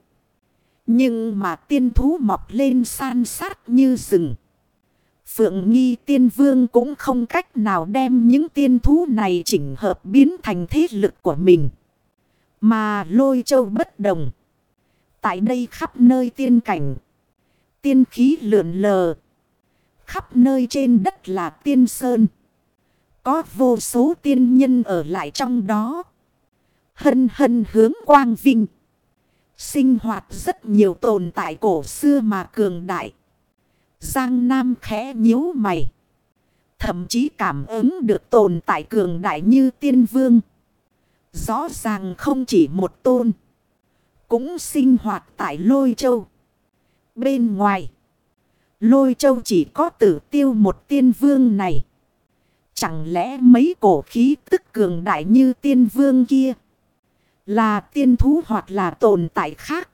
Nhưng mà tiên thú mọc lên san sát như rừng. Phượng nghi tiên vương cũng không cách nào đem những tiên thú này chỉnh hợp biến thành thế lực của mình. Mà lôi châu bất đồng. Tại đây khắp nơi tiên cảnh. Tiên khí lượn lờ. Khắp nơi trên đất là tiên sơn. Có vô số tiên nhân ở lại trong đó. Hân hân hướng quang vinh. Sinh hoạt rất nhiều tồn tại cổ xưa mà cường đại. Giang Nam khẽ nhíu mày. Thậm chí cảm ứng được tồn tại cường đại như tiên vương. Rõ ràng không chỉ một tôn. Cũng sinh hoạt tại Lôi Châu. Bên ngoài. Lôi Châu chỉ có tử tiêu một tiên vương này. Chẳng lẽ mấy cổ khí tức cường đại như tiên vương kia. Là tiên thú hoặc là tồn tại khác.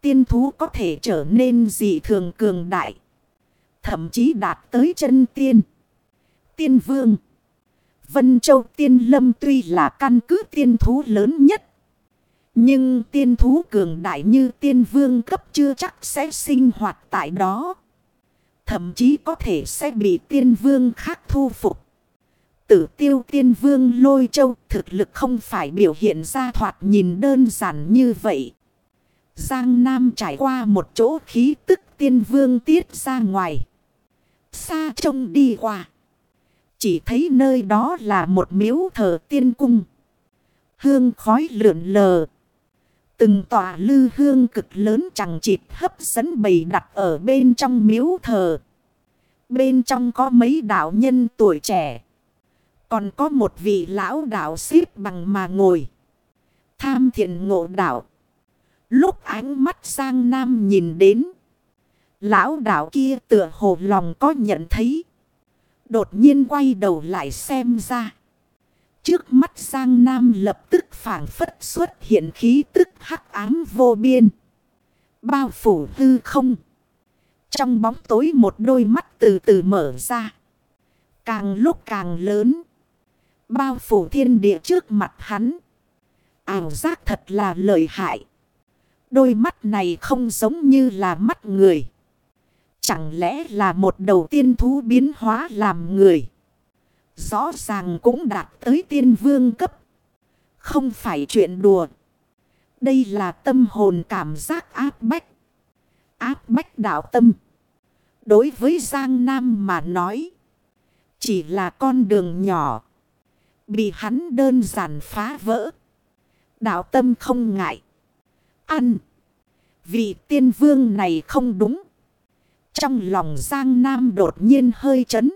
Tiên thú có thể trở nên dị thường cường đại. Thậm chí đạt tới chân tiên. Tiên vương. Vân Châu Tiên Lâm tuy là căn cứ tiên thú lớn nhất. Nhưng tiên thú cường đại như tiên vương cấp chưa chắc sẽ sinh hoạt tại đó. Thậm chí có thể sẽ bị tiên vương khác thu phục. Tử tiêu tiên vương lôi châu, thực lực không phải biểu hiện ra thoạt nhìn đơn giản như vậy. Giang Nam trải qua một chỗ khí tức tiên vương tiết ra ngoài. Xa trông đi qua. Chỉ thấy nơi đó là một miếu thờ tiên cung. Hương khói lượn lờ. Từng tòa lư hương cực lớn chẳng chịt hấp dẫn bầy đặt ở bên trong miếu thờ. Bên trong có mấy đạo nhân tuổi trẻ. Còn có một vị lão đạo xếp bằng mà ngồi. Tham thiện ngộ đạo. Lúc ánh mắt sang nam nhìn đến. Lão đạo kia tựa hồ lòng có nhận thấy. Đột nhiên quay đầu lại xem ra. Trước mắt Sang Nam lập tức phản phất xuất hiện khí tức hắc ám vô biên. Bao phủ hư không. Trong bóng tối một đôi mắt từ từ mở ra. Càng lúc càng lớn. Bao phủ thiên địa trước mặt hắn. Ảo giác thật là lợi hại. Đôi mắt này không giống như là mắt người. Chẳng lẽ là một đầu tiên thú biến hóa làm người. Rõ ràng cũng đạt tới tiên vương cấp. Không phải chuyện đùa. Đây là tâm hồn cảm giác áp bách. Áp bách đạo tâm. Đối với Giang Nam mà nói. Chỉ là con đường nhỏ. Bị hắn đơn giản phá vỡ. Đạo tâm không ngại. Ăn. Vị tiên vương này không đúng. Trong lòng Giang Nam đột nhiên hơi chấn.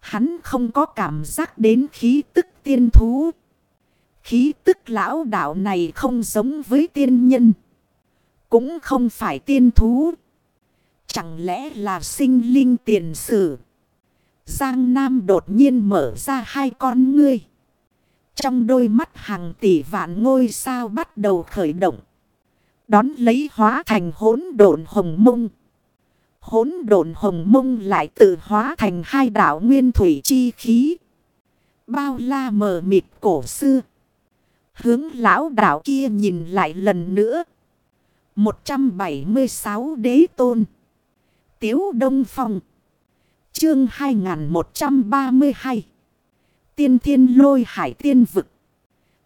Hắn không có cảm giác đến khí tức tiên thú. Khí tức lão đạo này không giống với tiên nhân. Cũng không phải tiên thú. Chẳng lẽ là sinh linh tiền sử. Giang Nam đột nhiên mở ra hai con ngươi. Trong đôi mắt hàng tỷ vạn ngôi sao bắt đầu khởi động. Đón lấy hóa thành hỗn độn hồng mông. Hỗn độn hồng mông lại tự hóa thành hai đảo nguyên thủy chi khí. Bao la mờ mịt cổ xưa. Hướng lão đảo kia nhìn lại lần nữa. 176 đế tôn. Tiếu Đông Phong. Chương 2132. Tiên thiên lôi hải tiên vực.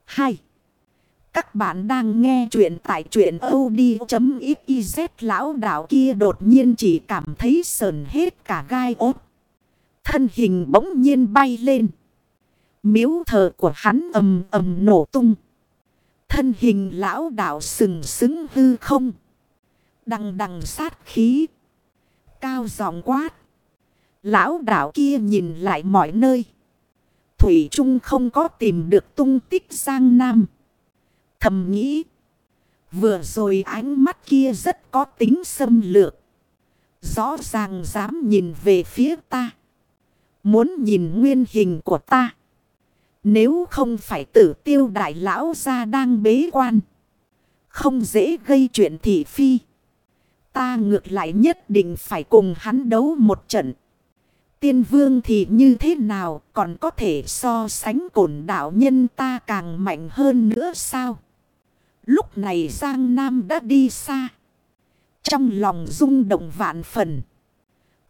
2. Các bạn đang nghe chuyện tại chuyện od.xyz lão đạo kia đột nhiên chỉ cảm thấy sờn hết cả gai ốt. Thân hình bỗng nhiên bay lên. Miếu thờ của hắn ầm ầm nổ tung. Thân hình lão đạo sừng sững hư không. Đằng đằng sát khí. Cao giọng quát. Lão đạo kia nhìn lại mọi nơi. Thủy Trung không có tìm được tung tích Giang Nam. Thầm nghĩ. Vừa rồi ánh mắt kia rất có tính xâm lược. Rõ ràng dám nhìn về phía ta. Muốn nhìn nguyên hình của ta. Nếu không phải tử tiêu đại lão ra đang bế quan. Không dễ gây chuyện thị phi. Ta ngược lại nhất định phải cùng hắn đấu một trận. Tiên vương thì như thế nào, còn có thể so sánh cổn đạo nhân ta càng mạnh hơn nữa sao? Lúc này Giang Nam đã đi xa. Trong lòng rung động vạn phần.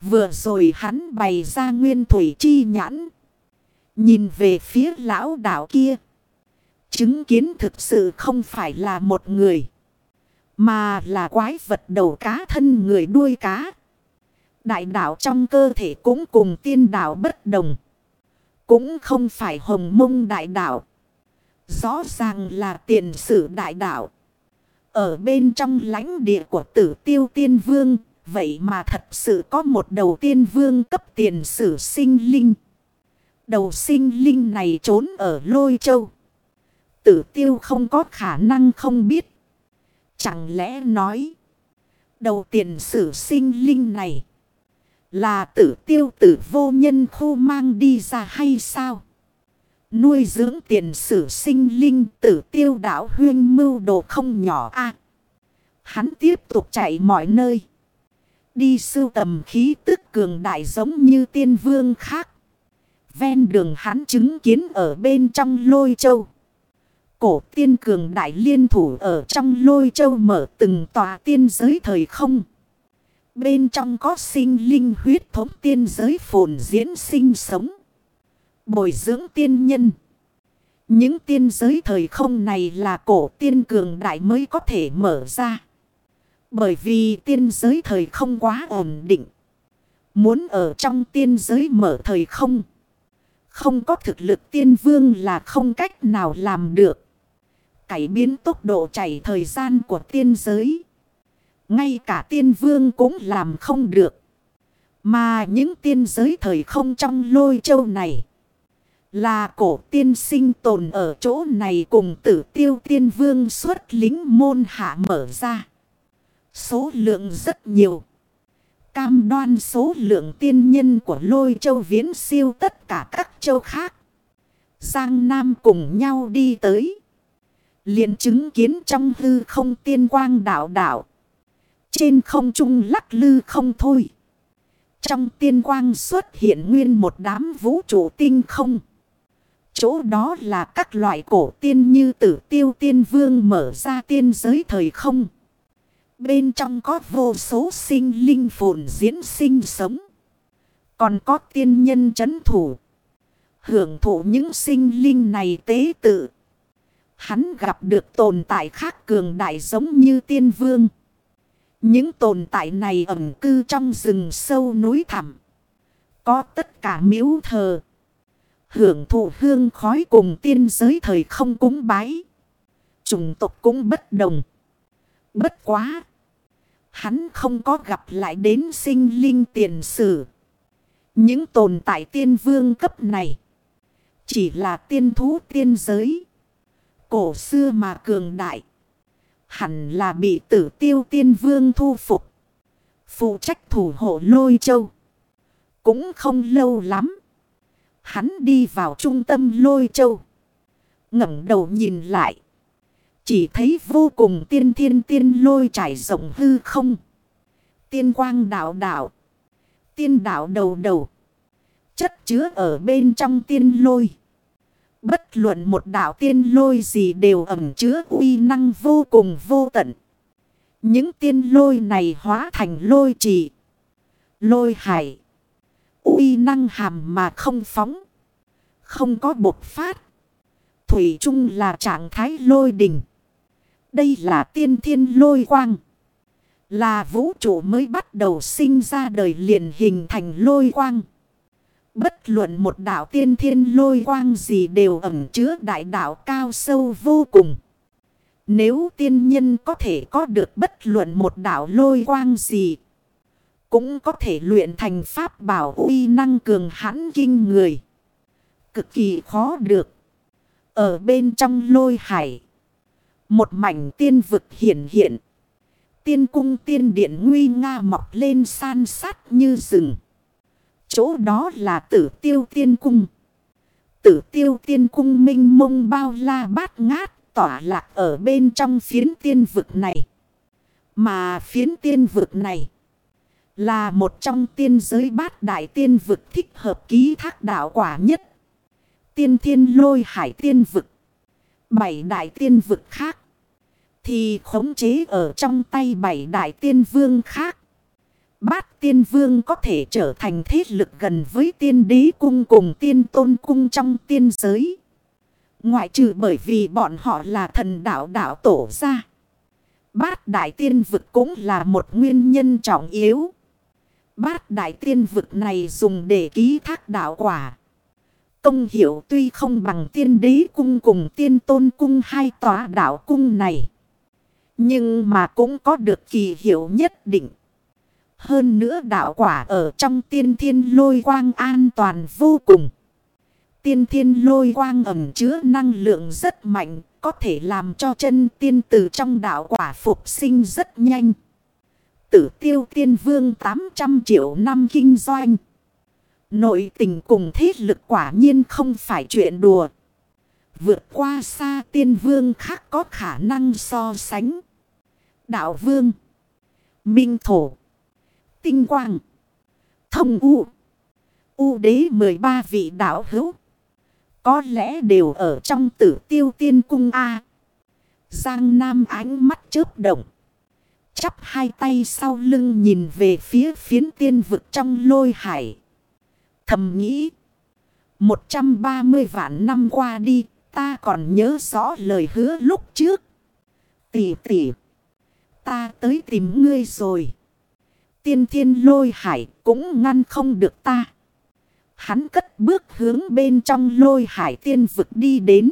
Vừa rồi hắn bày ra nguyên thủy chi nhãn. Nhìn về phía lão đạo kia. Chứng kiến thực sự không phải là một người. Mà là quái vật đầu cá thân người đuôi cá. Đại đạo trong cơ thể cũng cùng tiên đạo bất đồng. Cũng không phải hồng mông đại đạo. Rõ ràng là tiền sử đại đạo. Ở bên trong lãnh địa của tử tiêu tiên vương. Vậy mà thật sự có một đầu tiên vương cấp tiền sử sinh linh. Đầu sinh linh này trốn ở lôi châu. Tử tiêu không có khả năng không biết. Chẳng lẽ nói. Đầu tiền sử sinh linh này. Là tử tiêu tử vô nhân khu mang đi ra hay sao? Nuôi dưỡng tiền sử sinh linh tử tiêu đảo huyên mưu đồ không nhỏ a Hắn tiếp tục chạy mọi nơi. Đi sưu tầm khí tức cường đại giống như tiên vương khác. Ven đường hắn chứng kiến ở bên trong lôi châu. Cổ tiên cường đại liên thủ ở trong lôi châu mở từng tòa tiên giới thời không. Bên trong có sinh linh huyết thống tiên giới phồn diễn sinh sống. Bồi dưỡng tiên nhân. Những tiên giới thời không này là cổ tiên cường đại mới có thể mở ra. Bởi vì tiên giới thời không quá ổn định. Muốn ở trong tiên giới mở thời không. Không có thực lực tiên vương là không cách nào làm được. Cải biến tốc độ chảy thời gian của tiên giới. Ngay cả tiên vương cũng làm không được. Mà những tiên giới thời không trong lôi châu này. Là cổ tiên sinh tồn ở chỗ này cùng tử tiêu tiên vương xuất lính môn hạ mở ra. Số lượng rất nhiều. Cam đoan số lượng tiên nhân của lôi châu viễn siêu tất cả các châu khác. Giang Nam cùng nhau đi tới. liền chứng kiến trong hư không tiên quang đảo đảo. Trên không trung lắc lư không thôi. Trong tiên quang xuất hiện nguyên một đám vũ trụ tinh không. Chỗ đó là các loại cổ tiên như tử tiêu tiên vương mở ra tiên giới thời không. Bên trong có vô số sinh linh phồn diễn sinh sống. Còn có tiên nhân chấn thủ. Hưởng thụ những sinh linh này tế tự. Hắn gặp được tồn tại khác cường đại giống như tiên vương. Những tồn tại này ẩn cư trong rừng sâu núi thẳm. Có tất cả miếu thờ. Hưởng thụ hương khói cùng tiên giới thời không cúng bái. Chủng tộc cũng bất đồng. Bất quá. Hắn không có gặp lại đến sinh linh tiền sử. Những tồn tại tiên vương cấp này. Chỉ là tiên thú tiên giới. Cổ xưa mà cường đại. Hẳn là bị tử tiêu tiên vương thu phục. Phụ trách thủ hộ lôi châu. Cũng không lâu lắm. Hắn đi vào trung tâm lôi châu. ngẩng đầu nhìn lại. Chỉ thấy vô cùng tiên thiên tiên lôi trải rộng hư không. Tiên quang đạo đạo. Tiên đạo đầu đầu. Chất chứa ở bên trong tiên lôi. Bất luận một đạo tiên lôi gì đều ẩm chứa uy năng vô cùng vô tận. Những tiên lôi này hóa thành lôi trì. Lôi hải. uy năng hàm mà không phóng. Không có bộc phát. Thủy chung là trạng thái lôi đỉnh. Đây là tiên thiên lôi quang. Là vũ trụ mới bắt đầu sinh ra đời liền hình thành lôi quang. Bất luận một đạo tiên thiên lôi quang gì đều ẩm chứa đại đạo cao sâu vô cùng. Nếu tiên nhân có thể có được bất luận một đạo lôi quang gì. Cũng có thể luyện thành pháp bảo uy năng cường hãn kinh người. Cực kỳ khó được. Ở bên trong lôi hải. Một mảnh tiên vực hiển hiện. Tiên cung tiên điện nguy nga mọc lên san sát như rừng. Chỗ đó là tử tiêu tiên cung. Tử tiêu tiên cung minh mông bao la bát ngát, tỏa lạc ở bên trong phiến tiên vực này. Mà phiến tiên vực này là một trong tiên giới bát đại tiên vực thích hợp ký thác đạo quả nhất. Tiên thiên lôi hải tiên vực. Bảy đại tiên vực khác Thì khống chế ở trong tay bảy đại tiên vương khác. Bát tiên vương có thể trở thành thế lực gần với tiên đế cung cùng tiên tôn cung trong tiên giới. Ngoại trừ bởi vì bọn họ là thần đạo đạo tổ ra. Bát đại tiên vực cũng là một nguyên nhân trọng yếu. Bát đại tiên vực này dùng để ký thác đạo quả. Công hiệu tuy không bằng tiên đế cung cùng tiên tôn cung hai tòa đạo cung này. Nhưng mà cũng có được kỳ hiệu nhất định. Hơn nữa đạo quả ở trong tiên thiên lôi quang an toàn vô cùng. Tiên thiên lôi quang ẩm chứa năng lượng rất mạnh, có thể làm cho chân tiên từ trong đạo quả phục sinh rất nhanh. Tử tiêu tiên vương 800 triệu năm kinh doanh. Nội tình cùng thế lực quả nhiên không phải chuyện đùa. Vượt qua xa tiên vương khác có khả năng so sánh. Đạo vương. Minh thổ. Tinh quang. Thông u. U đế 13 vị đạo hữu. Có lẽ đều ở trong tử tiêu tiên cung A. Giang Nam ánh mắt chớp động. Chắp hai tay sau lưng nhìn về phía phiến tiên vực trong lôi hải. Thầm nghĩ. 130 vạn năm qua đi. Ta còn nhớ rõ lời hứa lúc trước. Tỷ tỷ. Ta tới tìm ngươi rồi. Tiên thiên lôi hải cũng ngăn không được ta. Hắn cất bước hướng bên trong lôi hải tiên vực đi đến.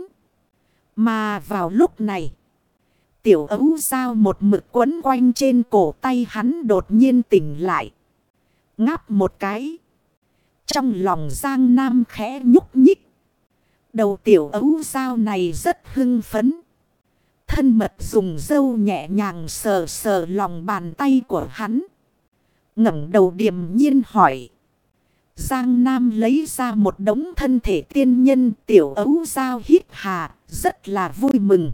Mà vào lúc này. Tiểu ấu sao một mực quấn quanh trên cổ tay hắn đột nhiên tỉnh lại. Ngáp một cái. Trong lòng Giang Nam khẽ nhúc nhích. Đầu tiểu ấu sao này rất hưng phấn. Thân mật dùng dâu nhẹ nhàng sờ sờ lòng bàn tay của hắn ngẩng đầu điềm nhiên hỏi. Giang Nam lấy ra một đống thân thể tiên nhân tiểu ấu dao hít hà, rất là vui mừng.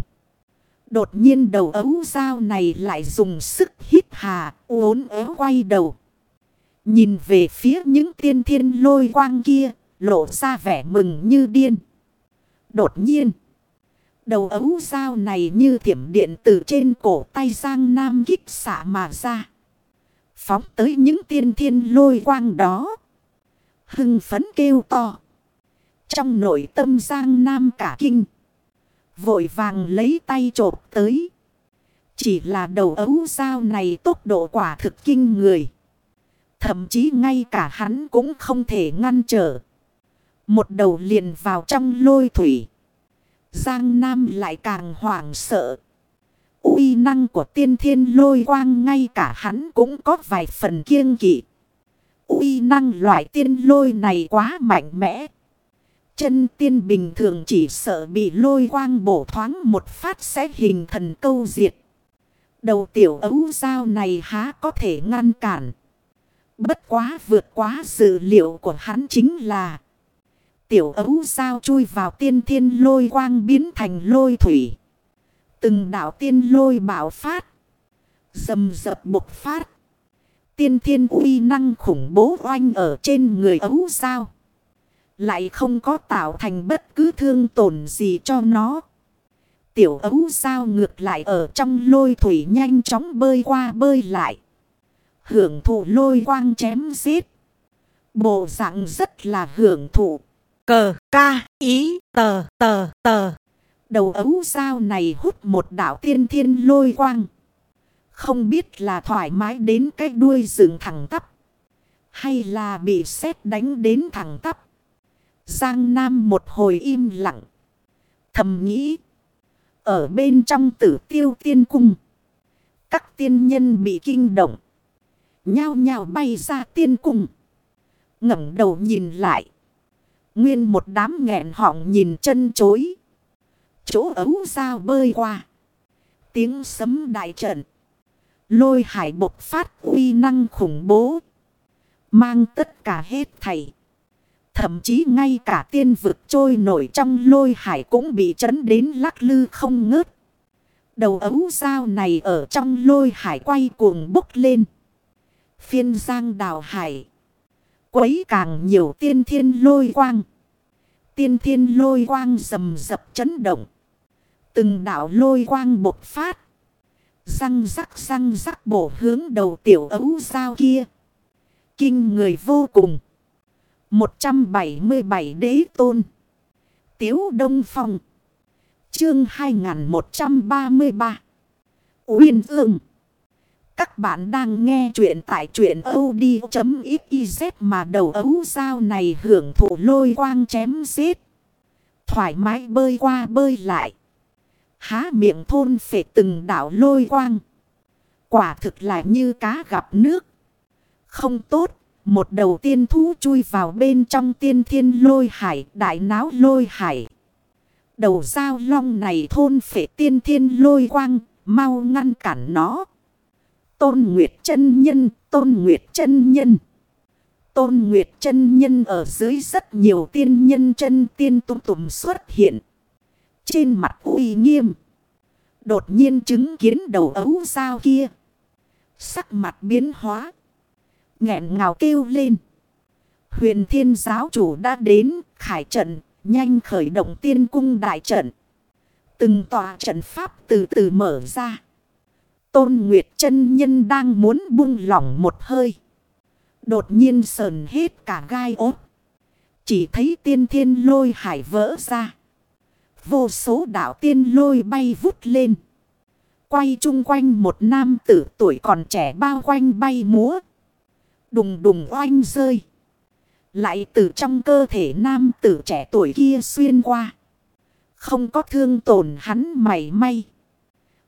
Đột nhiên đầu ấu dao này lại dùng sức hít hà, uốn éo quay đầu. Nhìn về phía những tiên thiên lôi quang kia, lộ ra vẻ mừng như điên. Đột nhiên, đầu ấu dao này như thiểm điện từ trên cổ tay Giang Nam kích xạ mà ra. Phóng tới những tiên thiên lôi quang đó. Hưng phấn kêu to. Trong nội tâm Giang Nam cả kinh. Vội vàng lấy tay trộp tới. Chỉ là đầu ấu sao này tốc độ quả thực kinh người. Thậm chí ngay cả hắn cũng không thể ngăn trở. Một đầu liền vào trong lôi thủy. Giang Nam lại càng hoảng sợ uy năng của tiên thiên lôi quang ngay cả hắn cũng có vài phần kiêng kỵ uy năng loại tiên lôi này quá mạnh mẽ. Chân tiên bình thường chỉ sợ bị lôi quang bổ thoáng một phát sẽ hình thần câu diệt. Đầu tiểu ấu sao này há có thể ngăn cản. Bất quá vượt quá dự liệu của hắn chính là. Tiểu ấu sao chui vào tiên thiên lôi quang biến thành lôi thủy. Từng đạo tiên lôi bảo phát. Dầm dập bộc phát. Tiên thiên uy năng khủng bố oanh ở trên người ấu sao. Lại không có tạo thành bất cứ thương tổn gì cho nó. Tiểu ấu sao ngược lại ở trong lôi thủy nhanh chóng bơi qua bơi lại. Hưởng thụ lôi quang chém giết. Bộ dạng rất là hưởng thụ. Cờ ca ý tờ tờ tờ. Đầu ấu sao này hút một đảo tiên thiên lôi quang. Không biết là thoải mái đến cái đuôi dựng thẳng tắp. Hay là bị sét đánh đến thẳng tắp. Giang Nam một hồi im lặng. Thầm nghĩ. Ở bên trong tử tiêu tiên cung. Các tiên nhân bị kinh động. Nhao nhao bay ra tiên cung. ngẩng đầu nhìn lại. Nguyên một đám nghẹn họng nhìn chân chối. Chỗ ấu sao bơi qua. Tiếng sấm đại trận. Lôi hải bộc phát uy năng khủng bố. Mang tất cả hết thảy. Thậm chí ngay cả tiên vực trôi nổi trong lôi hải cũng bị chấn đến lắc lư không ngớt. Đầu ấu sao này ở trong lôi hải quay cuồng bốc lên. Phiên giang đào hải. Quấy càng nhiều tiên thiên lôi quang. Tiên thiên lôi quang rầm rập chấn động. Từng đảo lôi quang bộc phát. Răng rắc răng rắc bổ hướng đầu tiểu ấu sao kia. Kinh người vô cùng. 177 đế tôn. Tiếu Đông Phong. Chương 2133. Uyên ương. Các bạn đang nghe chuyện tại chuyện od.xyz mà đầu ấu sao này hưởng thụ lôi quang chém giết. Thoải mái bơi qua bơi lại. Há miệng thôn phệ từng đảo lôi quang. Quả thực là như cá gặp nước. Không tốt, một đầu tiên thú chui vào bên trong tiên thiên lôi hải, đại náo lôi hải. Đầu dao long này thôn phệ tiên thiên lôi quang, mau ngăn cản nó. Tôn Nguyệt chân Nhân, Tôn Nguyệt chân Nhân. Tôn Nguyệt chân Nhân ở dưới rất nhiều tiên nhân chân tiên tung tùm xuất hiện. Trên mặt uy nghiêm. Đột nhiên chứng kiến đầu ấu sao kia. Sắc mặt biến hóa. nghẹn ngào kêu lên. Huyền thiên giáo chủ đã đến, khải trận. Nhanh khởi động tiên cung đại trận. Từng tòa trận pháp từ từ mở ra. Tôn Nguyệt chân Nhân đang muốn buông lỏng một hơi. Đột nhiên sờn hết cả gai ốt. Chỉ thấy tiên thiên lôi hải vỡ ra. Vô số đạo tiên lôi bay vút lên. Quay chung quanh một nam tử tuổi còn trẻ bao quanh bay múa. Đùng đùng oanh rơi. Lại từ trong cơ thể nam tử trẻ tuổi kia xuyên qua. Không có thương tổn hắn mảy may.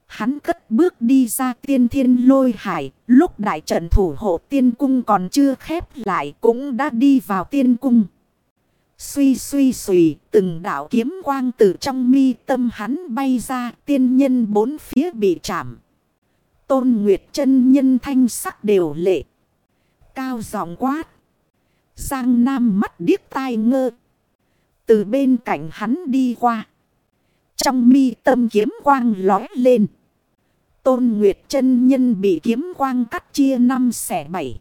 Hắn cất bước đi ra tiên thiên lôi hải. Lúc đại trận thủ hộ tiên cung còn chưa khép lại cũng đã đi vào tiên cung. Suy suy suy, từng đạo kiếm quang từ trong mi tâm hắn bay ra, tiên nhân bốn phía bị chạm. Tôn Nguyệt chân nhân thanh sắc đều lệ. Cao giọng quát. Giang Nam mắt điếc tai ngơ. Từ bên cạnh hắn đi qua. Trong mi tâm kiếm quang lói lên. Tôn Nguyệt chân nhân bị kiếm quang cắt chia năm xẻ bảy.